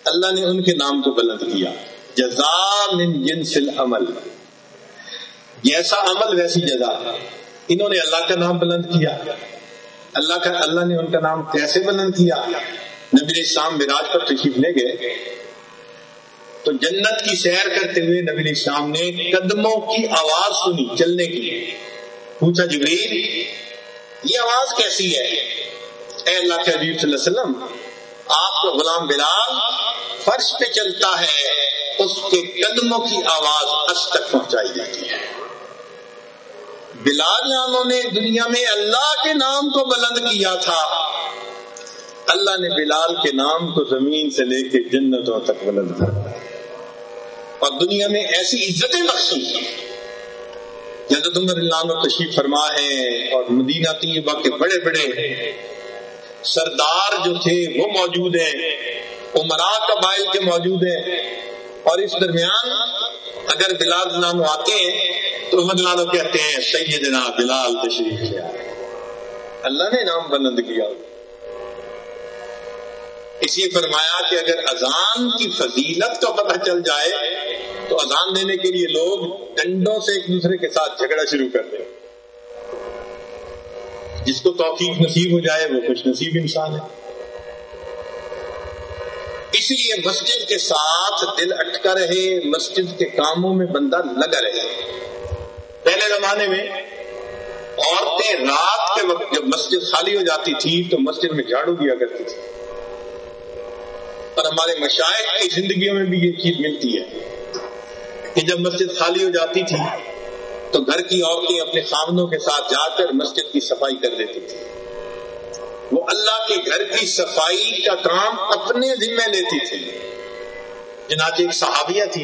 اللہ نے ان کے نام کو بلند کیا۔ جزا من جنس العمل۔ جیسا عمل، ویسی جزا۔ انہوں نے اللہ کا نام بلند کیا۔ اللہ کا، اللہ نے ان کا نام کیسے بلند کیا؟ نبی اسلام مراج پر تشریف لے گئے۔ تو جنت کی سیر کرتے ہوئے نبی اسلام نے قدموں کی آواز سنی چلنے کی۔ پوچھا، جبریل، یہ آواز کیسی ہے؟ اے اللہ کے حبیب صلی اللہ علیہ وسلم، آپ کا غلام بلال فرش پہ چلتا ہے، اس کے قدموں کی آواز اس تک پہنچائی جاتی ہے۔ بلال ناموں نے دنیا میں اللہ کے نام کو بلند کیا تھا۔ اللہ نے بلال کے نام کو زمین سے لے کے جنتوں تک بلند کر اور دنیا میں ایسی عزتیں بخشی۔ جدت عمر اللہ تشریف فرما ہے اور مدینہ طیبہ کے بڑے بڑے سردار جو تھے وہ موجود ہیں، عمرا قبائل کے موجود ہیں۔ اور اس درمیان اگر بلال نام آتے ہیں، تو عمر کہتے ہیں، سیدنا بلال تشریف لیا اللہ نے نام بلند کیا۔ اسی فرمایا کہ اگر اذان کی فضیلت کا پتہ چل جائے، تو اذان دینے کے لیے لوگ ڈنڈوں سے ایک دوسرے کے ساتھ جھگڑا شروع کر دیں۔ جس کو توفیق نصیب ہو جائے، وہ خوش نصیب انسان ہے۔ اس لیے مسجد کے ساتھ دل اٹکا رہے، مسجد کے کاموں میں بندہ لگا رہے۔ پہلے زمانے میں عورتیں رات کے وقت جب مسجد خالی ہو جاتی تھی، تو مسجد میں جھاڑو دیا کرتی تھی۔ اور ہمارے مشاعر کی زندگیوں میں بھی یہ چیز ملتی ہے کہ جب مسجد خالی ہو جاتی تھی تو گھر کی عورتیں اپنے خامنوں کے ساتھ جا کر مسجد کی صفائی کر دیتی تھی وہ اللہ کے گھر کی صفائی کا کام اپنے ذمہ لیتی تھی چنانچہ ایک صحابیہ تھی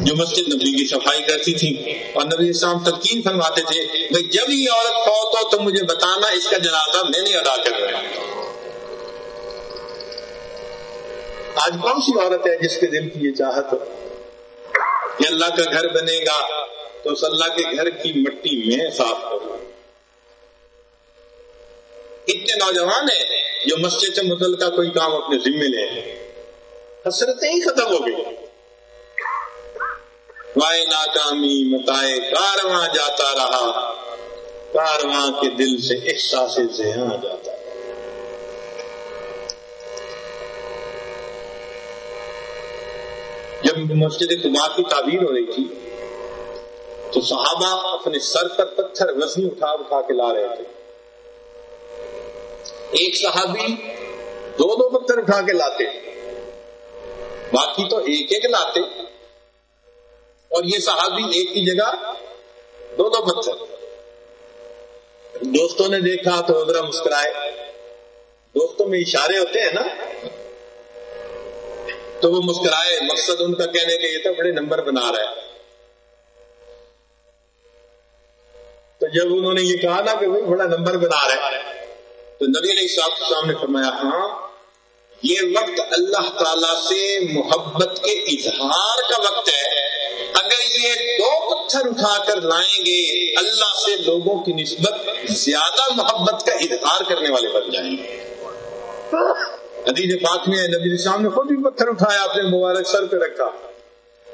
جو مسجد نبی کی صفائی کرتی تھی اور نبی اسلام تلقین فرماتے تھے بھائی جب یہ عورت فوت ہو تو مجھے بتانا اس کا جنازہ میں نہیں ادا کر رہا آج کون سی عورت ہے جس کے دل کی یہ چاہت ہو؟ کہ اللہ کا گھر بنے گا۔ تو اس اللہ کے گھر کی مٹی میں صاف کروں اتنے نوجوان ہیں جو مسجد سے متعلقہ کوئی کام اپنے ذمے لے حسرتیں ہی ختم ہو گئی۔ وائے ناکامی، متائے کارواں جاتا رہا۔ کارواں کے دل سے احساس ذہن جاتا۔ جب مسجد قبا کی تعبیر ہو رہی تھی تو صحابہ اپنے سر پر پتھر وزنی اٹھا اٹھا کے لا رہے تھے۔ ایک صحابی دو دو پتھر اٹھا کے لاتے، باقی تو ایک ایک لاتے۔ اور یہ صحابی ایک کی جگہ دو دو پتھر۔ دوستوں نے دیکھا تو ذرا مسکرائے۔ دوستوں میں اشارے ہوتے ہیں نا؟ تو وہ مسکرائے، مقصد ان کا کہنے کے یہ تو بڑے نمبر بنا رہا ہے۔ تو جب انہوں نے یہ کہا نا کہ وہ بڑا نمبر بنا رہا ہے تو نبی علیہ السلام نے فرمایا ہاں یہ وقت اللہ تعالی سے محبت کے اظہار کا وقت ہے۔ اگر یہ دو پتھر اٹھا کر لائیں گے، اللہ سے لوگوں کی نسبت زیادہ محبت کا اظہار کرنے والے بن جائیں گے۔ حدیث پاک میں نبی السلام نے خود بھی پتھر اٹھایا، اپنے مبارک سر پہ رکھا۔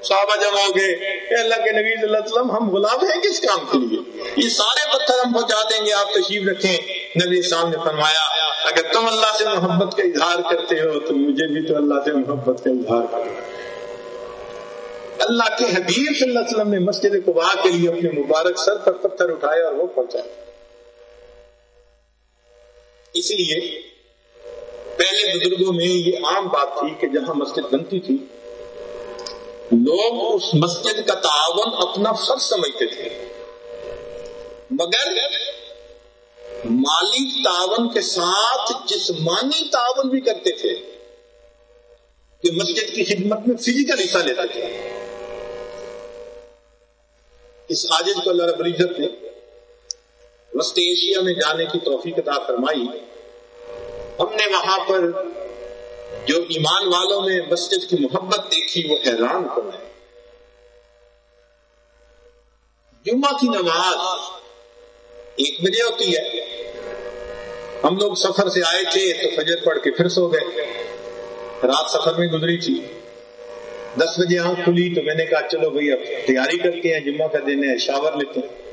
صحابہ جمع ہو گئے اللہ کے نبی صلی اللہ علیہ وسلم، ہم غلام ہیں کس کام کے لیے؟ یہ سارے پتھر ہم پہنچا دیں گے آپ تشریف رکھیں۔ نبی السلام نے فرمایا، اگر تم اللہ سے محبت کا اظہار کرتے ہو، تو مجھے بھی تو اللہ سے محبت کا اظہار کرو۔ اللہ کے حبیب صلی اللہ علیہ وسلم نے مسجد قبا کے لیے اپنے مبارک سر پر پتھر اٹھائے اور وہ پہنچائے۔ اس لیے، پہلے بزرگوں میں یہ عام بات تھی کہ جہاں مسجد بنتی تھی لوگ اس مسجد کا تعاون اپنا فرض سمجھتے تھے۔ مگر مالی تعاون کے ساتھ جسمانی تعاون بھی کرتے تھے کہ مسجد کی خدمت میں فزیکل حصہ لیتے تھے اس آجز کو اللہ رب العزت نے وسط ایشیا میں جانے کی توفیق عطا فرمائی۔ ہم نے وہاں پر جو ایمان والوں میں مسجد کی محبت دیکھی، وہ حیران کر ہے جمعہ کی نماز ایک بجے ہوتی ہے۔ ہم لوگ سفر سے آئے تھے، تو فجر پڑھ کے پھر سو گئے۔ رات سفر میں گزری تھی۔ دس بجے آنکھ کھلی، تو میں نے کہا، چلو بھائی، اب تیاری کرتے ہیں، جمعہ کا دن ہے، شاور لیتے ہیں۔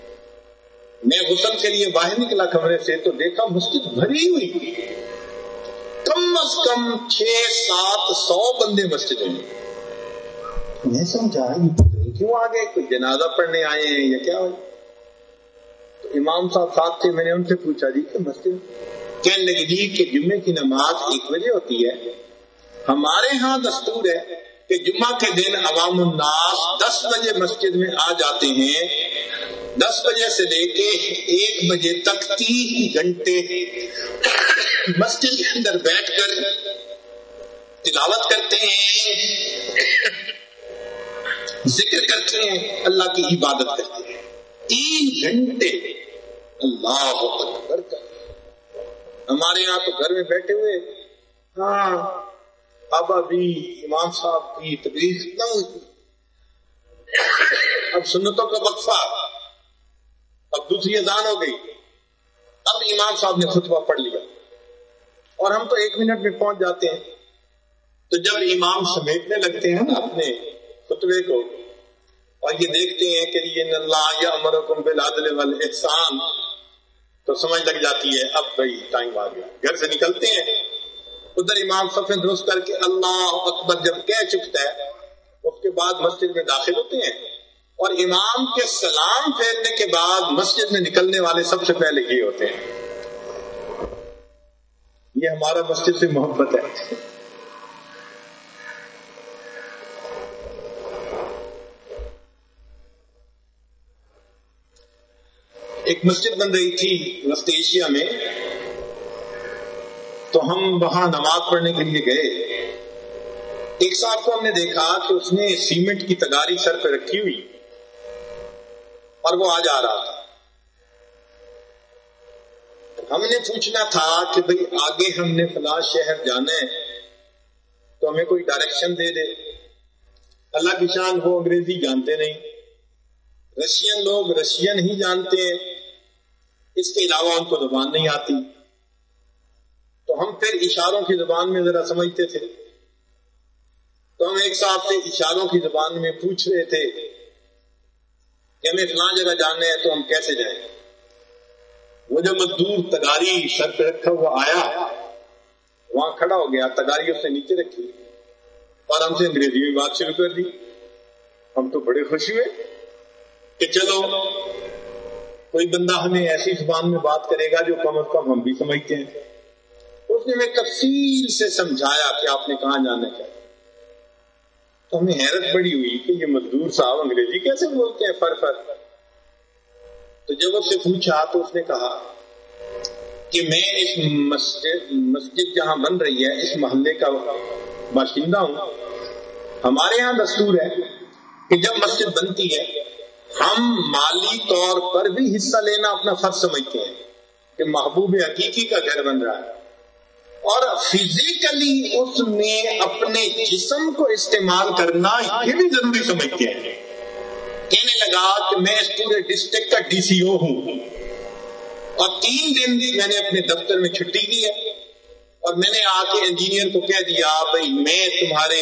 میں غسل کے لیے باہر نکلا کمرے سے، تو دیکھا مسجد بھری ہوئی۔ کم از کم چھ سات سو بندے مسجد میں میں سمجھا کیوں آ گئے کوئی جنازہ پڑھنے آئے ہیں یا کیا تو امام صاحب ساتھ تھے، میں نے ان سے پوچھا جی کہ مسجد کہنے لگی جی کہ جمعے کی نماز ایک بجے ہوتی ہے۔ ہمارے ہاں دستور ہے کہ جمعہ کے دن عوام الناس دس بجے مسجد میں آ جاتے ہیں۔ دس بجے سے لے کے ایک بجے تک تین گھنٹے مسجد کے اندر بیٹھ کر تلاوت کرتے ہیں، ذکر کرتے ہیں، اللہ کی عبادت کرتے ہیں۔ تین گھنٹے۔ اللہ اکبر۔ ہمارے یہاں تو گھر میں بیٹھے ہوئے۔ ہاں۔ بابا بھی، امام صاحب کی تقریر نہ ہوئی۔ اب سنتوں کا وقفہ۔ اب دوسری اذان ہو گئی۔ اب امام صاحب نے خطبہ پڑھ لیا۔ اور ہم تو ایک منٹ میں پہنچ جاتے ہیں۔ تو جب امام سمیٹنے لگتے ہیں نا اپنے خطبے کو، اور یہ دیکھتے ہیں کہ یہ اللہ یا امرکم بالعدل والاحسان تو سمجھ لگ جاتی ہے، اب بھائی ٹائم آ گیا۔ گھر سے نکلتے ہیں۔ ادھر امام صفیں درست کر کے اللہ اکبر جب کہہ چکتا ہے، اس کے بعد مسجد میں داخل ہوتے ہیں۔ اور امام کے سلام پھیرنے کے بعد مسجد میں نکلنے والے سب سے پہلے یہ ہوتے ہیں۔ یہ ہمارا مسجد سے محبت ہے۔ ایک مسجد بن رہی تھی وسط ایشیا میں۔ تو ہم وہاں نماز پڑھنے کے لیے گئے۔ ایک صاحب کو ہم نے دیکھا کہ اس نے سیمنٹ کی تگاری سر پہ رکھی ہوئی اور وہ آ جا رہا تھا۔ ہم نے پوچھنا تھا کہ بھئی آگے ہم نے فلاں شہر جانا ہے تو ہمیں کوئی ڈائریکشن دے دے۔ اللہ کی شان وہ انگریزی جانتے نہیں۔ رشین لوگ رشین ہی جانتے ہیں۔ اس کے علاوہ ان کو زبان نہیں آتی۔ ہم پھر اشاروں کی زبان میں ذرا سمجھتے تھے۔ تو ہم ایک صاحب سے اشاروں کی زبان میں پوچھ رہے تھے کہ ہمیں فلاں جگہ جانے ہیں تو ہم کیسے جائیں؟ وہ جو مزدور تگاری سر پہ رکھا ہوا آیا، وہاں کھڑا ہو گیا، تگاری اس نے نیچے رکھی۔ اور ہم سے انگریزی میں بات شروع کر دی۔ ہم تو بڑے خوش ہوئے کہ چلو، کوئی بندہ ہمیں ایسی زبان میں بات کرے گا جو کم از کم ہم بھی سمجھتے ہیں۔ اس نے ہمیں تفصیل سے سمجھایا کہ آپ نے کہاں جانا چاہیے۔ تو ہمیں حیرت بڑی ہوئی کہ یہ مزدور صاحب انگریزی کیسے بولتے ہیں؟ فر فر۔ تو جب اس سے پوچھا تو اس نے کہا کہ میں اس مسجد مسجد جہاں بن رہی ہے، اس محلے کا باشندہ ہوں۔ ہمارے یہاں دستور ہے کہ جب مسجد بنتی ہے، ہم مالی طور پر بھی حصہ لینا اپنا فرض سمجھتے ہیں کہ محبوب حقیقی کا گھر بن رہا ہے۔ اور فزیکلی اس میں اپنے جسم کو استعمال کرنا یہ بھی ضروری سمجھتے ہیں۔ کہنے لگا کہ میں اس پورے ڈسٹرکٹ کا ڈی سی او ہوں۔ اور تین دن میں نے اپنے دفتر میں چھٹی کی ہے۔ اور میں نے آ کے انجینئر کو کہہ دیا، بھائی میں تمہارے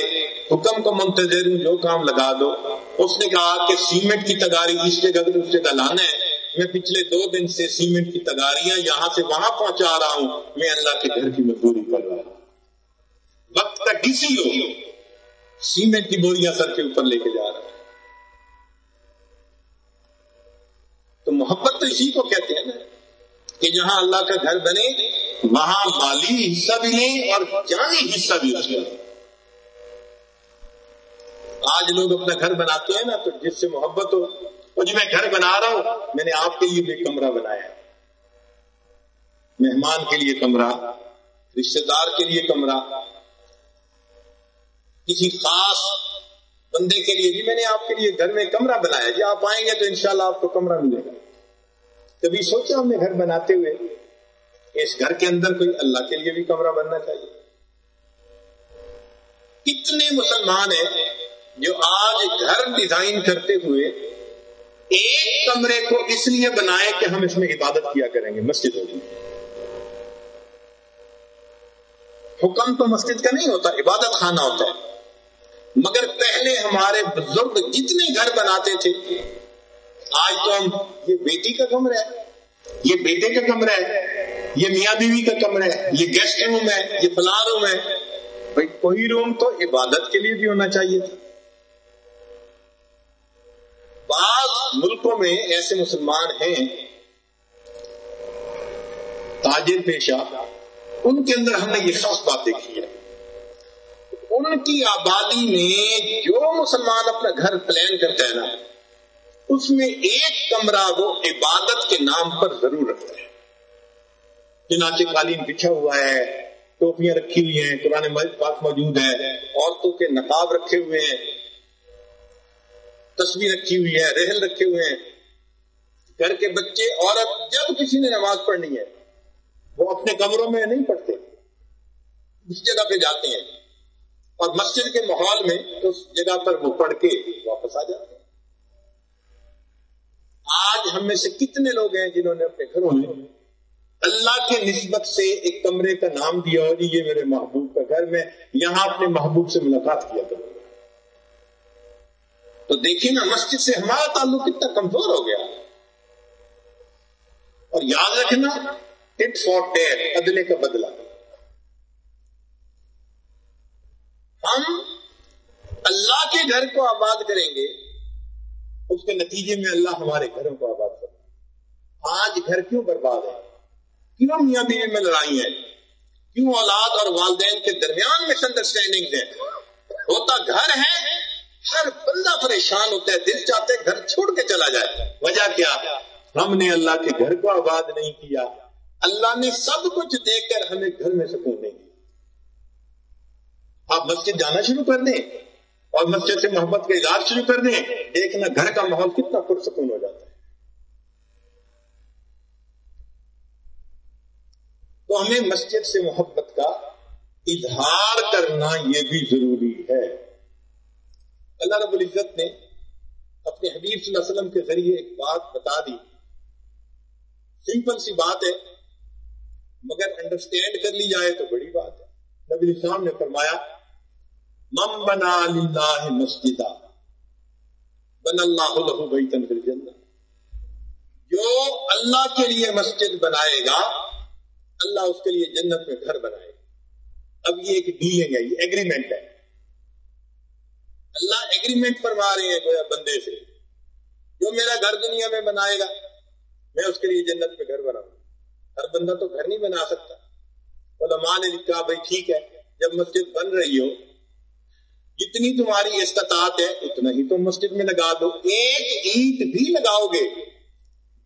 حکم کو منتظر ہوں، جو کام لگا دو۔ اس نے کہا کہ سیمنٹ کی تگاری اس جگہ اس جگہ لانا ہے۔ میں پچھلے دو دن سے سیمنٹ کی تگاریاں یہاں سے وہاں پہنچا رہا ہوں، میں اللہ کے گھر کی مزدوری کر رہا ہوں۔ وقت کا ڈی سی ہو سیمنٹ کی بوریاں سر کے اوپر لے کے جا رہا ہے۔ تو محبت تو اسی کو کہتے ہیں نا کہ جہاں اللہ کا گھر بنے، وہاں مالی حصہ بھی لیں اور جانی حصہ بھی اس آج لوگ اپنا گھر بناتے ہیں نا، تو جس سے محبت ہو وہ جی میں گھر بنا رہا ہوں۔ میں نے آپ کے لیے بھی کمرہ بنایا مہمان کے لیے کمرہ رشتے دار کے لیے کمرہ۔ کسی خاص بندے کے لیے جی میں نے آپ کے لیے گھر میں کمرہ بنایا۔ جی آپ آئیں گے تو انشاءاللہ آپ کو کمرہ ملے گا۔ کبھی سوچا ہم نے گھر بناتے ہوئے اس گھر کے اندر کوئی اللہ کے لیے بھی کمرہ بننا چاہیے؟ کتنے مسلمان ہیں جو آج گھر ڈیزائن کرتے ہوئے ایک کمرے کو اس لیے بنائے کہ ہم اس میں عبادت کیا کریں گے، مسجد ہوگی۔ حکم تو مسجد کا نہیں ہوتا، عبادت خانہ ہوتا ہے۔ مگر پہلے ہمارے بزرگ جتنے گھر بناتے تھے، آج تو ہم، یہ بیٹی کا کمرہ ہے، یہ بیٹے کا کمرہ ہے، یہ میاں بیوی کا کمرہ ہے، یہ گیسٹ روم ہے، یہ فلاں روم ہے۔ بھائی، کوئی روم تو عبادت کے لیے بھی ہونا چاہیے۔ تھا بعض ملکوں میں ایسے مسلمان ہیں، تاجر پیشہ، ان کے اندر ہم نے یہ خاص بات دیکھی ہے۔ ان کی آبادی میں جو مسلمان اپنا گھر پلان کرتا ہے نا، اس میں ایک کمرہ وہ عبادت کے نام پر ضرور رکھتا ہے۔ چنانچہ قالین بچھا ہوا ہے، ٹوپیاں رکھی ہوئی ہیں، قرآن پاک موجود ہے، عورتوں کے نقاب رکھے ہوئے ہیں۔ تصویر رکھی ہوئی ہے، رحل رکھے ہوئے ہیں۔ گھر کے بچے، عورت، جب کسی نے نماز پڑھنی ہے، وہ اپنے کمروں میں نہیں پڑھتے۔ اس جگہ پہ جاتے ہیں۔ اور مسجد کے ماحول میں اس جگہ پر وہ پڑھ کے واپس آ جاتے ہیں۔ آج ہم میں سے کتنے لوگ ہیں جنہوں نے اپنے گھروں میں اللہ کے نسبت سے ایک کمرے کا نام دیا ہو جی یہ میرے محبوب کا گھر میں یہاں اپنے محبوب سے ملاقات کیا۔ کروں تو دیکھیں نا، مسجد سے ہمارا تعلق کتنا کمزور ہو گیا اور یاد رکھنا ٹٹ فور ٹیٹ ادلے کا بدلا ہم اللہ کے گھر کو آباد کریں گے، اس کے نتیجے میں اللہ ہمارے گھروں کو آباد کرتا آج گھر کیوں برباد ہے؟ کیوں میاں بیوی میں لڑائی ہے؟ کیوں اولاد اور والدین کے درمیان مس انڈرسٹینڈنگ ہے؟ ہوتا گھر ہے ہر بندہ پریشان ہوتا ہے، دل چاہتے گھر چھوڑ کے چلا جائے۔ وجہ کیا؟ ہم نے اللہ کے گھر کو آباد نہیں کیا۔ اللہ نے سب کچھ دے کر ہمیں گھر میں سکون نہیں دیا۔ آپ مسجد جانا شروع کر دیں اور مسجد سے محبت کا اظہار شروع کر دیں، دیکھنا گھر کا ماحول کتنا پرسکون ہو جاتا ہے۔ تو ہمیں مسجد سے محبت کا اظہار کرنا یہ بھی ضروری ہے۔ اللہ رب العزت نے اپنے حبیب صلی اللہ علیہ وسلم کے ذریعے ایک بات بتا دی۔ سمپل سی بات ہے، مگر انڈرسٹینڈ کر لی جائے تو بڑی بات ہے۔ نبی السلام نے فرمایا مم بنا للہ مسجدہ بن اللہ له بیتا فی الجنہ۔ جو اللہ کے لیے مسجد بنائے گا، اللہ اس کے لیے جنت میں گھر بنائے گا۔ اب یہ ایک ڈیلنگ ہے، یہ ایگریمنٹ ہے۔ اللہ ایگریمنٹ فرما رہے ہیں گویا بندے سے۔ جو میرا گھر دنیا میں بنائے گا، میں اس کے لیے جنت میں گھر بناؤں۔ ہر بندہ تو گھر نہیں بنا سکتا۔ علماء نے لکھا، بھائی ٹھیک ہے، جب مسجد بن رہی ہو، جتنی تمہاری استطاعت ہے، اتنا ہی تم مسجد میں لگا دو۔ ایک اینٹ بھی لگاؤ گے۔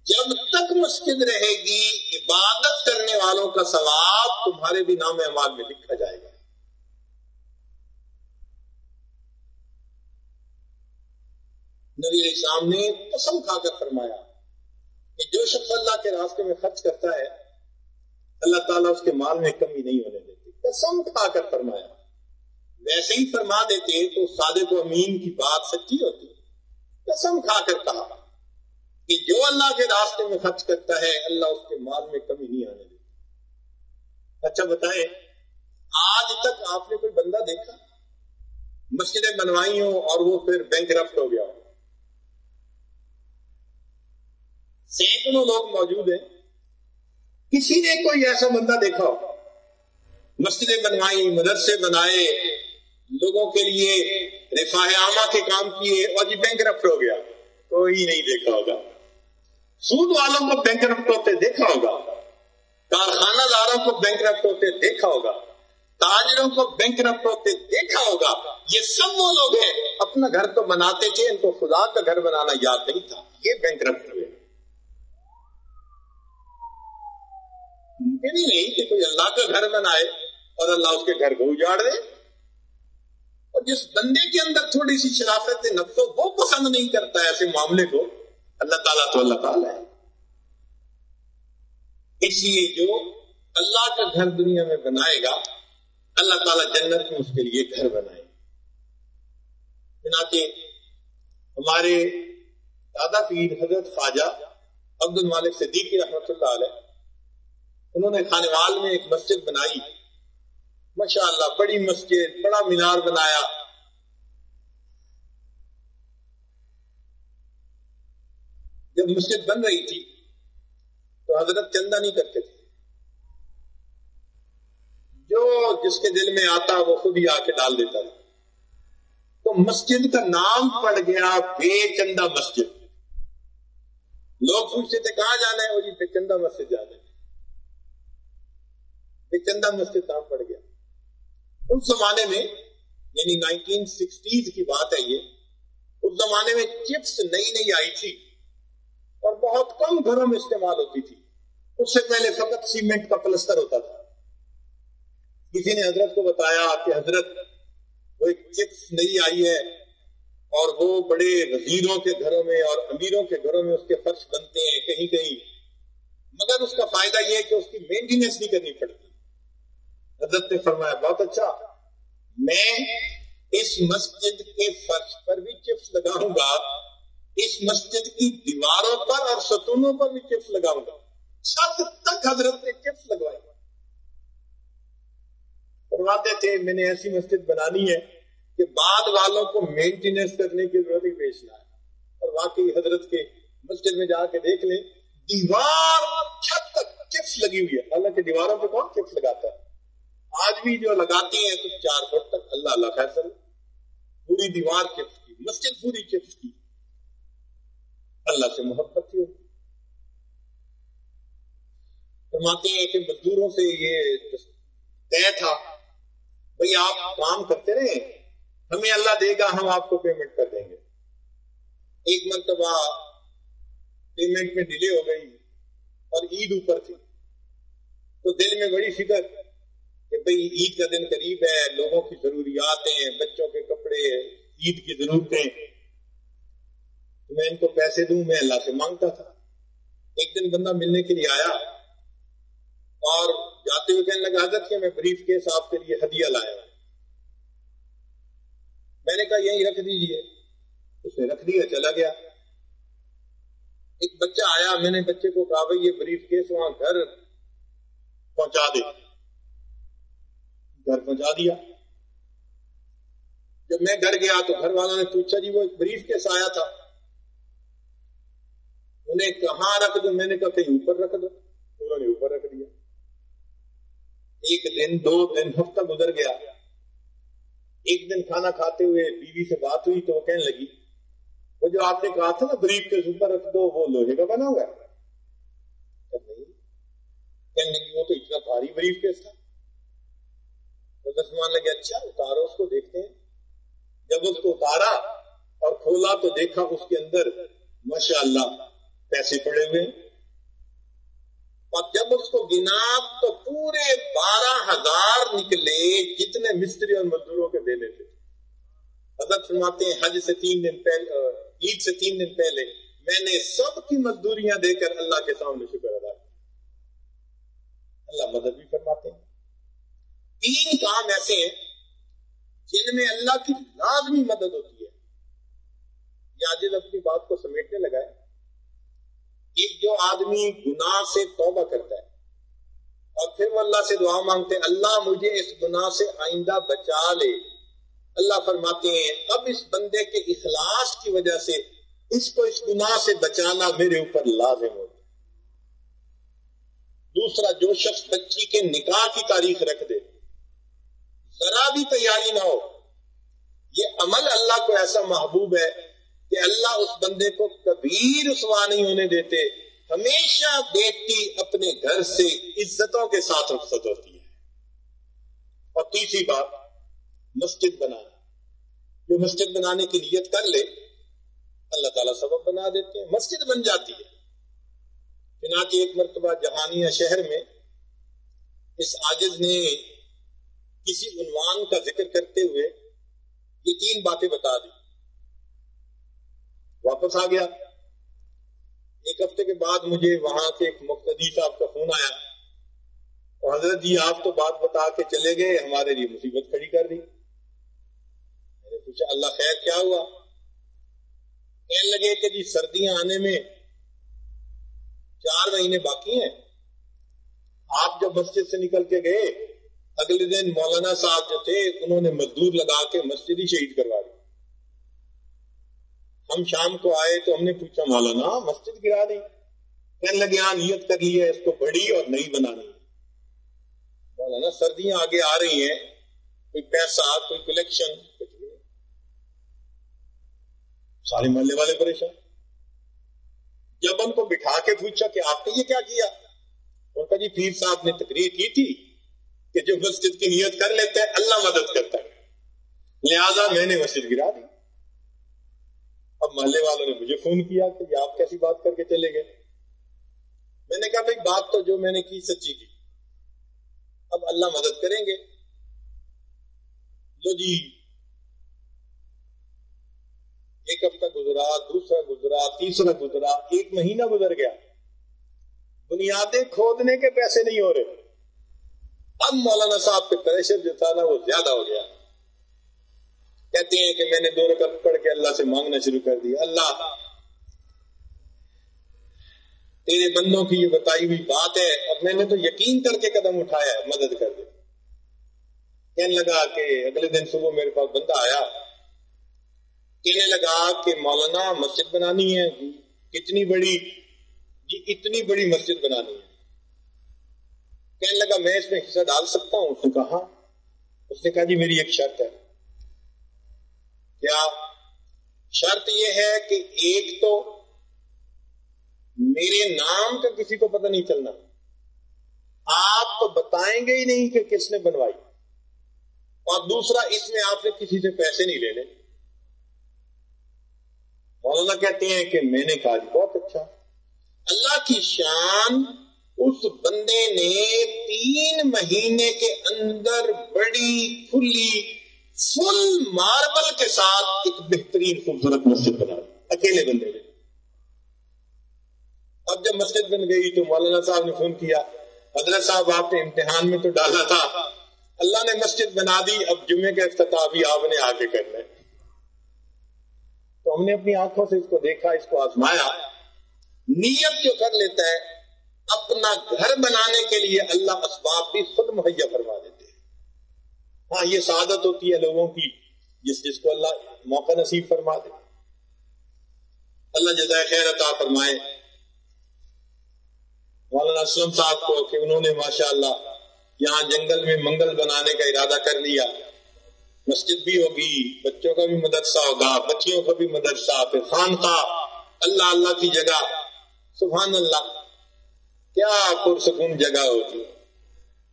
جب تک مسجد رہے گی، عبادت کرنے والوں کا ثواب تمہارے بھی نام اعمال میں لکھا جائے گا۔ نبی علیہ السلام نے قسم کھا کر فرمایا کہ جو شخص اللہ کے راستے میں خرچ کرتا ہے، اللہ تعالیٰ اس کے مال میں کمی نہیں ہونے دیتی قسم کھا کر فرمایا۔ ویسے ہی فرما دیتے تو صادق و امین کی بات سچی ہوتی۔ قسم کھا کر کہا کہ جو اللہ کے راستے میں خرچ کرتا ہے، اللہ اس کے مال میں کمی نہیں آنے دیتی اچھا بتائیں، آج تک آپ نے کوئی بندہ دیکھا؟ مسجدیں بنوائی ہوں اور وہ پھر بینک رفٹ ہو گیا ہو۔ سینکڑوں لوگ موجود ہیں۔ کسی نے کوئی ایسا بندہ دیکھا ہو؟ مسجدیں بنوائی، مدرسے بنائے، لوگوں کے لیے رفاہ عامہ کے کام کیے اور جی بینک رفٹ ہو گیا۔ کوئی نہیں دیکھا ہوگا۔ سود والوں کو بینک رفٹ ہوتے دیکھا ہوگا۔ کارخانہ داروں کو بینک رفٹ ہوتے دیکھا ہوگا۔ تاجروں کو بینک رفٹ ہوتے دیکھا ہوگا۔ یہ سب وہ لوگ ہیں۔ اپنا گھر تو بناتے تھے، ان کو خدا کا گھر بنانا یاد نہیں تھا۔ یہ بینک رفٹ ہوئے۔ ممکن ہی نہیں کہ کوئی اللہ کا گھر بنائے اور اللہ اس کے گھر کو اجاڑ دے۔ اور جس بندے کے اندر تھوڑی سی شرافت نفس وہ پسند نہیں کرتا ہے ایسے معاملے کو۔ اللہ تعالیٰ تو اللہ تعالیٰ ہے۔ اس لیے جو اللہ کا گھر دنیا میں بنائے گا، اللہ تعالیٰ جنت میں اس کے لیے گھر بنائے۔ چنانچہ ہمارے دادا پیر حضرت خواجہ عبد المالک صدیقی رحمۃ اللہ علیہ انہوں نے خانوال میں ایک مسجد بنائی۔ ماشاء اللہ بڑی مسجد، بڑا مینار بنایا۔ جب مسجد بن رہی تھی، تو حضرت چندہ نہیں کرتے تھے۔ جو جس کے دل میں آتا، وہ خود ہی آ کے ڈال دیتا۔ تھا تو مسجد کا نام پڑ گیا بے چندہ مسجد۔ لوگ پوچھتے تھے، کہاں جانا ہے؟ وہ جی بے چندہ مسجد جانا ہے۔ بے چندہ مسجد نام پڑ گیا؟ اس زمانے میں یعنی نائنٹین سکسٹیز کی بات ہے یہ، اس زمانے میں چپس نئی نئی آئی تھی اور بہت کم گھروں میں استعمال ہوتی تھی۔ اس سے پہلے فقط سیمنٹ کا پلستر ہوتا تھا۔ کسی نے حضرت کو بتایا کہ حضرت، وہ ایک چپس نئی آئی ہے اور وہ بڑے وزیروں کے گھروں میں اور امیروں کے گھروں میں اس کے فرش بنتے ہیں کہیں کہیں۔ مگر اس کا فائدہ یہ ہے کہ اس کی مینٹیننس نہیں کرنی پڑتی۔ حضرت نے فرمایا، بہت اچھا۔ میں اس مسجد کے فرش پر بھی چپس لگاؤں گا، اس مسجد کی دیواروں پر اور ستونوں پر بھی چپس لگاؤں گا۔ چھت تک حضرت نے چپس لگوائی فرماتے تھے، میں نے ایسی مسجد بنانی ہے کہ بعد والوں کو مینٹیننس کرنے کی ضرورت ہی پیش نہ ہے اور واقعی حضرت کے مسجد میں جا کے دیکھ لیں، دیوار چھت تک چپس لگی ہوئی ہے۔ حالانکہ دیواروں پہ کون چپس لگاتا ہے؟ آج بھی جو لگاتے ہیں تو چار فٹ تک اللہ اللہ فیصل پوری دیوار چپس کی، مسجد پوری چپس کی۔ اللہ سے محبت تھی فرماتے ہیں کہ مزدوروں سے یہ طے تھا۔ بھائی آپ کام کرتے رہے ہمیں اللہ دے گا، ہم آپ کو پیمنٹ کر دیں گے۔ ایک مرتبہ پیمنٹ میں ڈیلے ہو گئی اور عید اوپر تھی۔ تو دل میں بڑی فکر۔ کہ بھئی عید کا دن قریب ہے، لوگوں کی ضروریاتیں، بچوں کے کپڑے، عید کی ضرورتیں۔ میں ان کو پیسے دوں، میں اللہ سے مانگتا تھا۔ ایک دن بندہ ملنے کے لیے آیا اور جاتے ہوئے کہنے لگا، حضرت کہ میں بریف کیس آپ کے لیے ہدیہ لایا میں نے کہا یہی رکھ دیجیے۔ اس نے رکھ دیا، چلا گیا۔ ایک بچہ آیا، میں نے بچے کو کہا بھائی یہ بریف کیس وہاں گھر پہنچا دے۔ گھر پہنچا دیا۔ جب میں گھر گیا تو گھر والوں نے پوچھا جی وہ ایک بریف کیس آیا تھا؟ انہیں کہاں رکھ دو؟ میں نے کہا، کہیں اوپر رکھ دو۔ انہوں نے اوپر رکھ دیا۔ ایک دن، دو دن، ہفتہ گزر گیا۔ ایک دن کھانا کھاتے ہوئے بیوی سے بات ہوئی تو وہ کہنے لگی، وہ جو آپ نے کہا تھا نا، بریف کے اوپر رکھ دو، وہ لوہے کا بنا ہوا ہے۔ کہنے لگی، وہ تو اتنا بھاری بریف کیس تھا۔ تو دسمان لگے اچھا اتارو اس کو، دیکھتے ہیں۔ جب اس کو اتارا اور کھولا تو دیکھا اس کے اندر ماشاء اللہ پیسے پڑے ہوئے اور جب اس کو گنا تو پورے بارہ ہزار نکلے جتنے مستری اور مزدوروں کے دینے تھے۔ حضرت فرماتے ہیں، حج سے تین دن پہلے عید سے تین دن پہلے میں نے سب کی مزدوریاں دے کر اللہ کے سامنے شکر ادا کیا۔ اللہ مدد بھی فرماتے ہیں۔ تین کام ایسے ہیں جن میں اللہ کی لازمی مدد ہوتی ہے۔ یا اپنی بات کو سمیٹنے لگا ہے، ایک جو آدمی گناہ سے توبہ کرتا ہے اور پھر وہ اللہ سے دعا مانگتے ہیں اللہ مجھے اس گناہ سے آئندہ بچا لے۔ اللہ فرماتے ہیں، اب اس بندے کے اخلاص کی وجہ سے اس کو اس گناہ سے بچانا میرے اوپر لازم ہو۔ دوسرا، جو شخص بچی کے نکاح کی تاریخ رکھ دے ذرا بھی تیاری نہ ہو۔ یہ عمل اللہ کو ایسا محبوب ہے کہ اللہ اس بندے کو کبھی رسوا نہیں ہونے دیتے، ہمیشہ بیٹی اپنے گھر سے عزتوں کے ساتھ رخصت ہوتی ہے۔ اور تیسری بات، مسجد بنانا۔ جو مسجد بنانے کی نیت کر لے، اللہ تعالیٰ سبب بنا دیتے ہیں، مسجد بن جاتی ہے۔ بنا چنانچہ ایک مرتبہ جہانیہ شہر میں اس عاجز نے کسی عنوان کا ذکر کرتے ہوئے یہ تین باتیں بتا دی۔ واپس آ گیا۔ ایک ہفتے کے بعد مجھے وہاں سے ایک مقتدی صاحب کا فون آیا۔ اور حضرت جی آپ تو بات بتا کے چلے گئے، ہمارے لیے مصیبت کھڑی کر دی۔ پوچھا، اللہ خیر، کیا ہوا؟ کہنے لگے کہ جی سردیاں آنے میں چار مہینے باقی ہیں۔ آپ جب مسجد سے نکل کے گئے اگلے دن مولانا صاحب جو تھے، انہوں نے مزدور لگا کے مسجد ہی شہید کروا دی۔ ہم شام کو آئے تو ہم نے پوچھا، مولانا، مسجد گرا دی کہنے لگے ہاں نیت کر لی ہے، اس کو بڑی اور نئی بنانی مولانا، سردیاں آگے آ رہی ہیں۔ کوئی پیسہ، کوئی کلیکشن سارے محلے والے پریشان۔ جب ان کو بٹھا کے پوچھا کہ آپ نے یہ کیا کیا؟ ان کا جی پیر صاحب نے تقریر کی تھی۔ کہ جو مسجد کی نیت کر لیتے ہیں اللہ مدد کرتا ہے۔ لہذا میں نے مسجد گرا دی۔ اب محلے والوں نے مجھے فون کیا کہ یہ آپ کیسی بات کر کے چلے گئے؟ میں نے کہا، بھائی، بات تو جو میں نے کی سچی کی۔ اب اللہ مدد کریں گے۔ لو جی ایک ہفتہ گزرا، دوسرا گزرا، تیسرا گزرا، ایک مہینہ گزر گیا۔ بنیادیں کھودنے کے پیسے نہیں ہو رہے۔ اب مولانا صاحب پہ پریشر جو تھا نا وہ زیادہ ہو گیا۔ کہتے ہیں کہ میں نے دو رکعت پڑھ کے اللہ سے مانگنا شروع کر دیا اللہ، تیرے بندوں کی یہ بتائی ہوئی بات ہے۔ اب میں نے تو یقین کر کے قدم اٹھایا مدد کر دیا کہنے لگا کہ اگلے دن صبح میرے پاس بندہ آیا۔ کہنے لگا کہ مولانا مسجد بنانی ہے۔ کتنی بڑی جی اتنی بڑی مسجد بنانی ہے۔ کہنے لگا، میں اس میں حصہ ڈال سکتا ہوں؟ اس نے کہا، اس نے کہا جی میری ایک شرط ہے. کیا شرط یہ ہے کہ ایک تو میرے نام کا کسی کو پتہ نہیں چلنا، آپ تو بتائیں گے ہی نہیں کہ کس نے بنوائی، اور دوسرا، اس میں آپ نے کسی سے پیسے نہیں لینے۔ مولانا کہتے ہیں کہ میں نے کہا جی بہت اچھا۔ اللہ کی شان اس بندے نے تین مہینے کے اندر بڑی کھلی فل ماربل کے ساتھ ایک بہترین خوبصورت مسجد بنا اکیلے بندے نے۔ اب جب مسجد بن گئی تو مولانا صاحب نے فون کیا، حضرت صاحب آپ نے امتحان میں تو ڈالا تھا۔ اللہ نے مسجد بنا دی، اب جمعے کا افتتاح بھی آپ نے آگے کرنا ہے۔ تو ہم نے اپنی آنکھوں سے اس کو دیکھا، اس کو آزمایا۔ نیت جو کر لیتا ہے اپنا گھر بنانے کے لیے اللہ اسباب بھی خود مہیا فرما دیتے ہیں۔ ہاں یہ سعادت ہوتی ہے لوگوں کی، جس جس کو اللہ موقع نصیب فرما دے۔ اللہ جزائے خیر عطا فرمائے۔ مولانا اسلم صاحب کو کہ انہوں نے ماشاء اللہ یہاں جنگل میں منگل بنانے کا ارادہ کر لیا۔ مسجد بھی ہوگی، بچوں کا بھی مدرسہ ہوگا، بچیوں کا بھی مدرسہ، پھر خانقاہ، اللہ اللہ کی جگہ۔ سبحان اللہ۔ کیا پرسکون جگہ ہوگی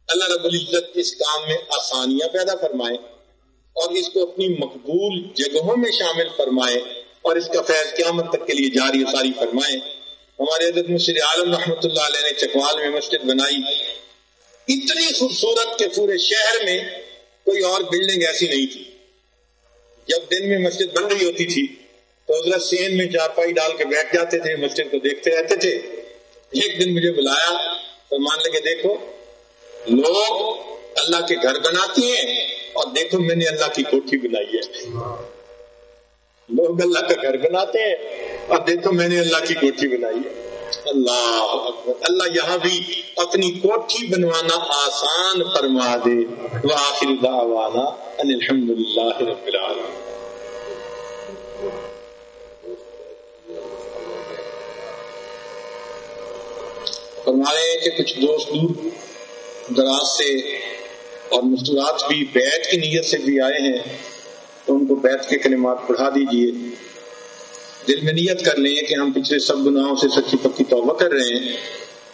اللہ رب العزت اس کام میں آسانیاں پیدا فرمائے اور اس کو اپنی مقبول جگہوں میں شامل فرمائے اور اس کا فیض قیامت تک کے لیے جاری و ساری فرمائے۔ ہمارے حضرت مشر عالم رحمۃ اللہ علیہ نے چکوال میں مسجد بنائی۔ اتنی خوبصورت کہ پورے شہر میں کوئی اور بلڈنگ ایسی نہیں تھی۔ جب دن میں مسجد بن رہی ہوتی تھی تو حضرت سین میں چارپائی ڈال کے بیٹھ جاتے تھے، مسجد کو دیکھتے رہتے تھے۔ ایک دن مجھے بلایا، فرمان لگے، دیکھو، لوگ اللہ کے گھر بناتے ہیں اور دیکھو میں نے اللہ کی کوٹھی بنائی ہے۔ لوگ اللہ کا گھر بناتے ہیں اور دیکھو میں نے اللہ کی کوٹھی بنائی ہے۔ اللہ اللہ یہاں بھی اپنی کوٹھی بنوانا آسان فرما دے۔ وآخر دعوانا ان الحمدللہ رب العالمين فرمائے کہ کچھ دوست دور دراز سے اور مستورات بھی بیت کی نیت سے بھی آئے ہیں، تو ان کو بیت کے کلمات پڑھا دیجیے۔ دل میں نیت کر لیں کہ ہم پچھلے سب گناہوں سے سچی پکی توبہ کر رہے ہیں۔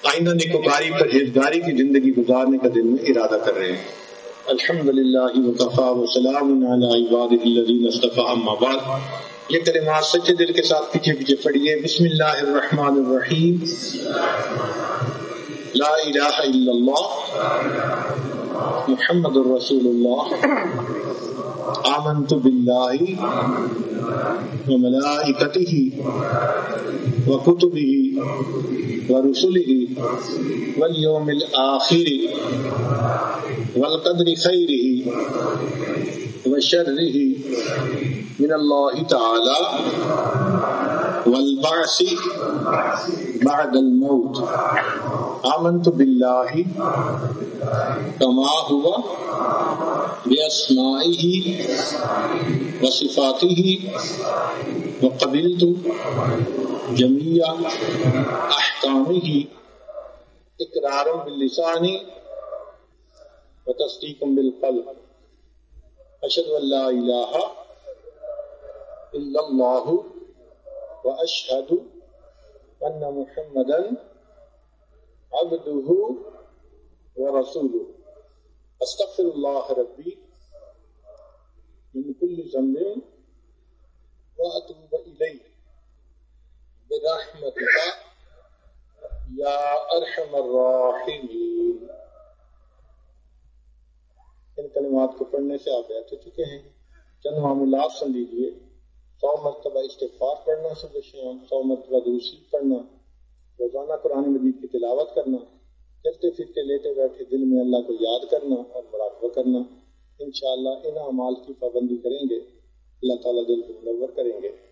آئندہ نکوکاری پرہیزگاری کی زندگی گزارنے کا دل میں ارادہ کر رہے ہیں۔ الحمد للہ وسلام عباد الذین اصطفى اما بعد۔ یہ کلمات سچے دل کے ساتھ پیچھے پیچھے پڑھیے۔ بسم اللہ الرحمن الرحیم۔ لا الہ الا اللہ محمد الرسول اللہ آمنت باللہ وملائکته وكتبه ورسله واليوم الآخر والقدر خيره وشره من الله تعالى والبعث بعد الموت. آمنت باللہ بالله كما هو بأسمائه وصفاته وقبلت جميع أحكامه إقرار باللسان وتصديق بالقلب أشهد أن لا إله إلا الله وأشهد أن محمدا عبده ورسوله. استغفر الله ربي من كل ذنب وأتوب إليه. برحمتك يا أرحم الراحمين. ان کلمات کو پڑھنے سے آپ بیٹھ چکے ہیں۔ چند معمولات سن لیجیے۔ سو مرتبہ استغفار پڑھنا صبح شام سو مرتبہ دوسری پڑھنا۔ روزانہ قرآن مجید کی تلاوت کرنا، چلتے پھرتے لیتے بیٹھے دل میں اللہ کو یاد کرنا اور مراقبہ کرنا۔ انشاءاللہ ان اعمال کی پابندی کریں گے۔ اللہ تعالیٰ دل کو منور کریں گے۔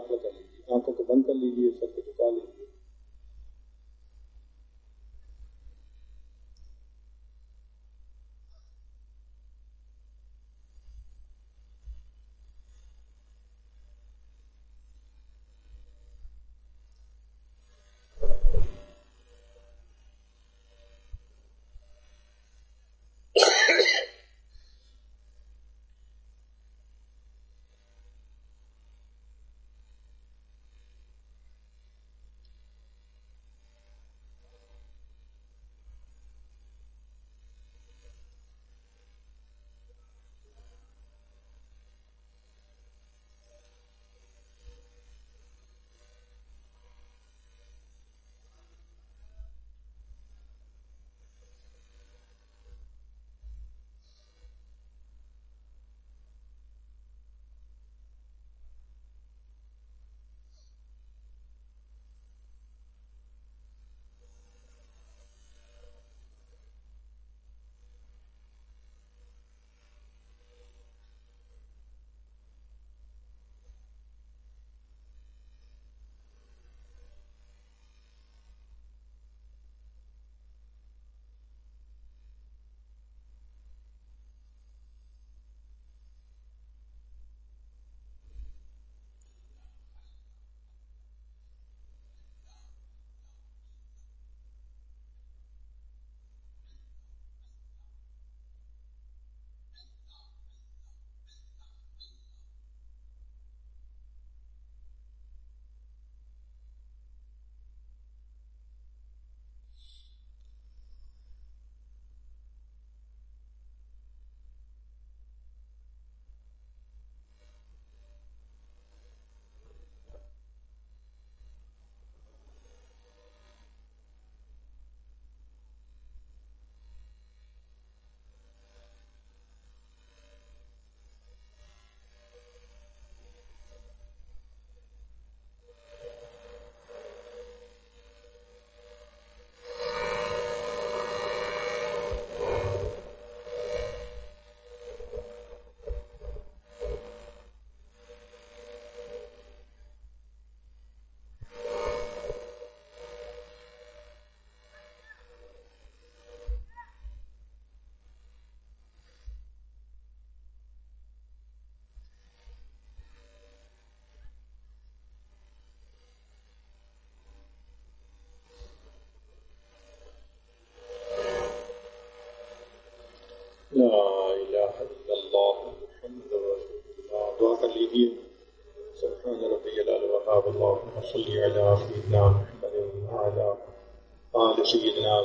تھوڑی کر لیجیے آنکھوں کو بند کر لیجیے سب کچھ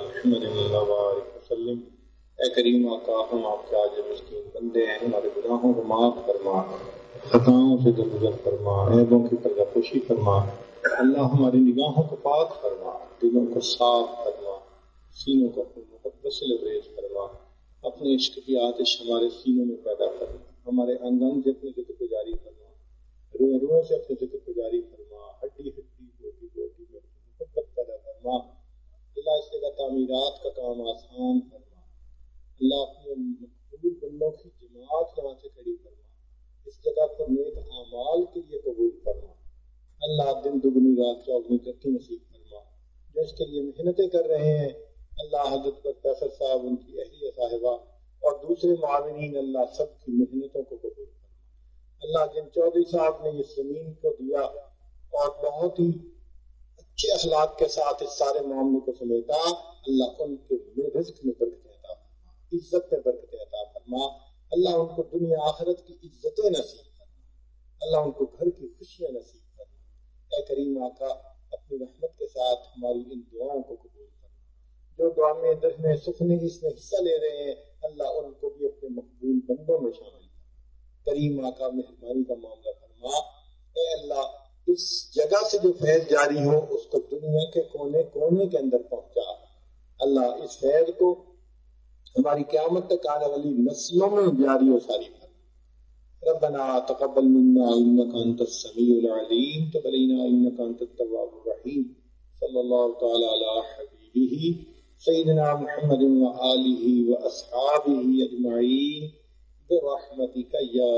محمد وبارک وسلم، اے کریم آقا، ہم آپ کے آج مسکین بندے ہیں، ہمارے گناہوں کو معاف فرما، خطاؤں سے درگزر فرما، عیبوں کی پردہ پوشی فرما، اللہ ہماری نگاہوں کو پاک فرما، دلوں کو صاف فرما، سینوں کو محبت سے لبریز فرما، اپنے عشق کی آتش ہمارے سینوں میں پیدا کرنا ہمارے انگ انگ سے اپنے ذکر کو جاری کرنا روئے روئے سے اپنے ذکر کو جاری کرنا ہڈی ہڈی بوٹی بوٹی میں محبت پیدا کرنا اللہ اس جگہ تعمیرات کا کام آسان کرنا اللہ اپنے مقبول بندوں کی جماعت یہاں سے کھڑی کرنا اس جگہ پر نیک اعمال کے لیے قبول کرنا اللہ دن دگنی رات چوگنی ترقی نصیب کرنا جو اس کے لیے محنتیں کر رہے ہیں، اللہ حضرت پر فیصل صاحب، ان کی اہلیہ صاحبہ اور دوسرے معاونین، اللہ سب کی محنتوں کو قبول کرنا اللہ جن چودھری صاحب نے اس زمین کو دیا اور بہت ہی اچھے اخلاق کے ساتھ اس سارے معاملے کو سمیٹا، اللہ ان کے رزق میں برکت عطا فرما، عزت میں برکت عطا فرما۔ اللہ ان کو دنیا آخرت کی عزتیں نصیب کرنا اللہ ان کو گھر کی خوشیاں نصیب کرنا اے کریم آقا، اپنی رحمت کے ساتھ ہماری ان دعاؤں کو قبول جو دعا میں درخنے سخنے اس میں حصہ لے رہے ہیں، اللہ ان کو بھی اپنے مقبول بندوں میں شامل کریم آقا، مہربانی کا معاملہ فرما۔ اے اللہ اس جگہ سے جو فیض جاری ہو، اس کو دنیا کے کونے کونے کے اندر پہنچا۔ اللہ اس فیض کو ہماری قیامت تک آنے والی نسلوں میں جاری و ساری کر ربنا تقبل منا انك انت السميع العليم تب علينا انك انت التواب الرحيم صلى الله تعالى على حبيبه سيدنا محمد وآله وأصحابه أجمعين برحمتك يا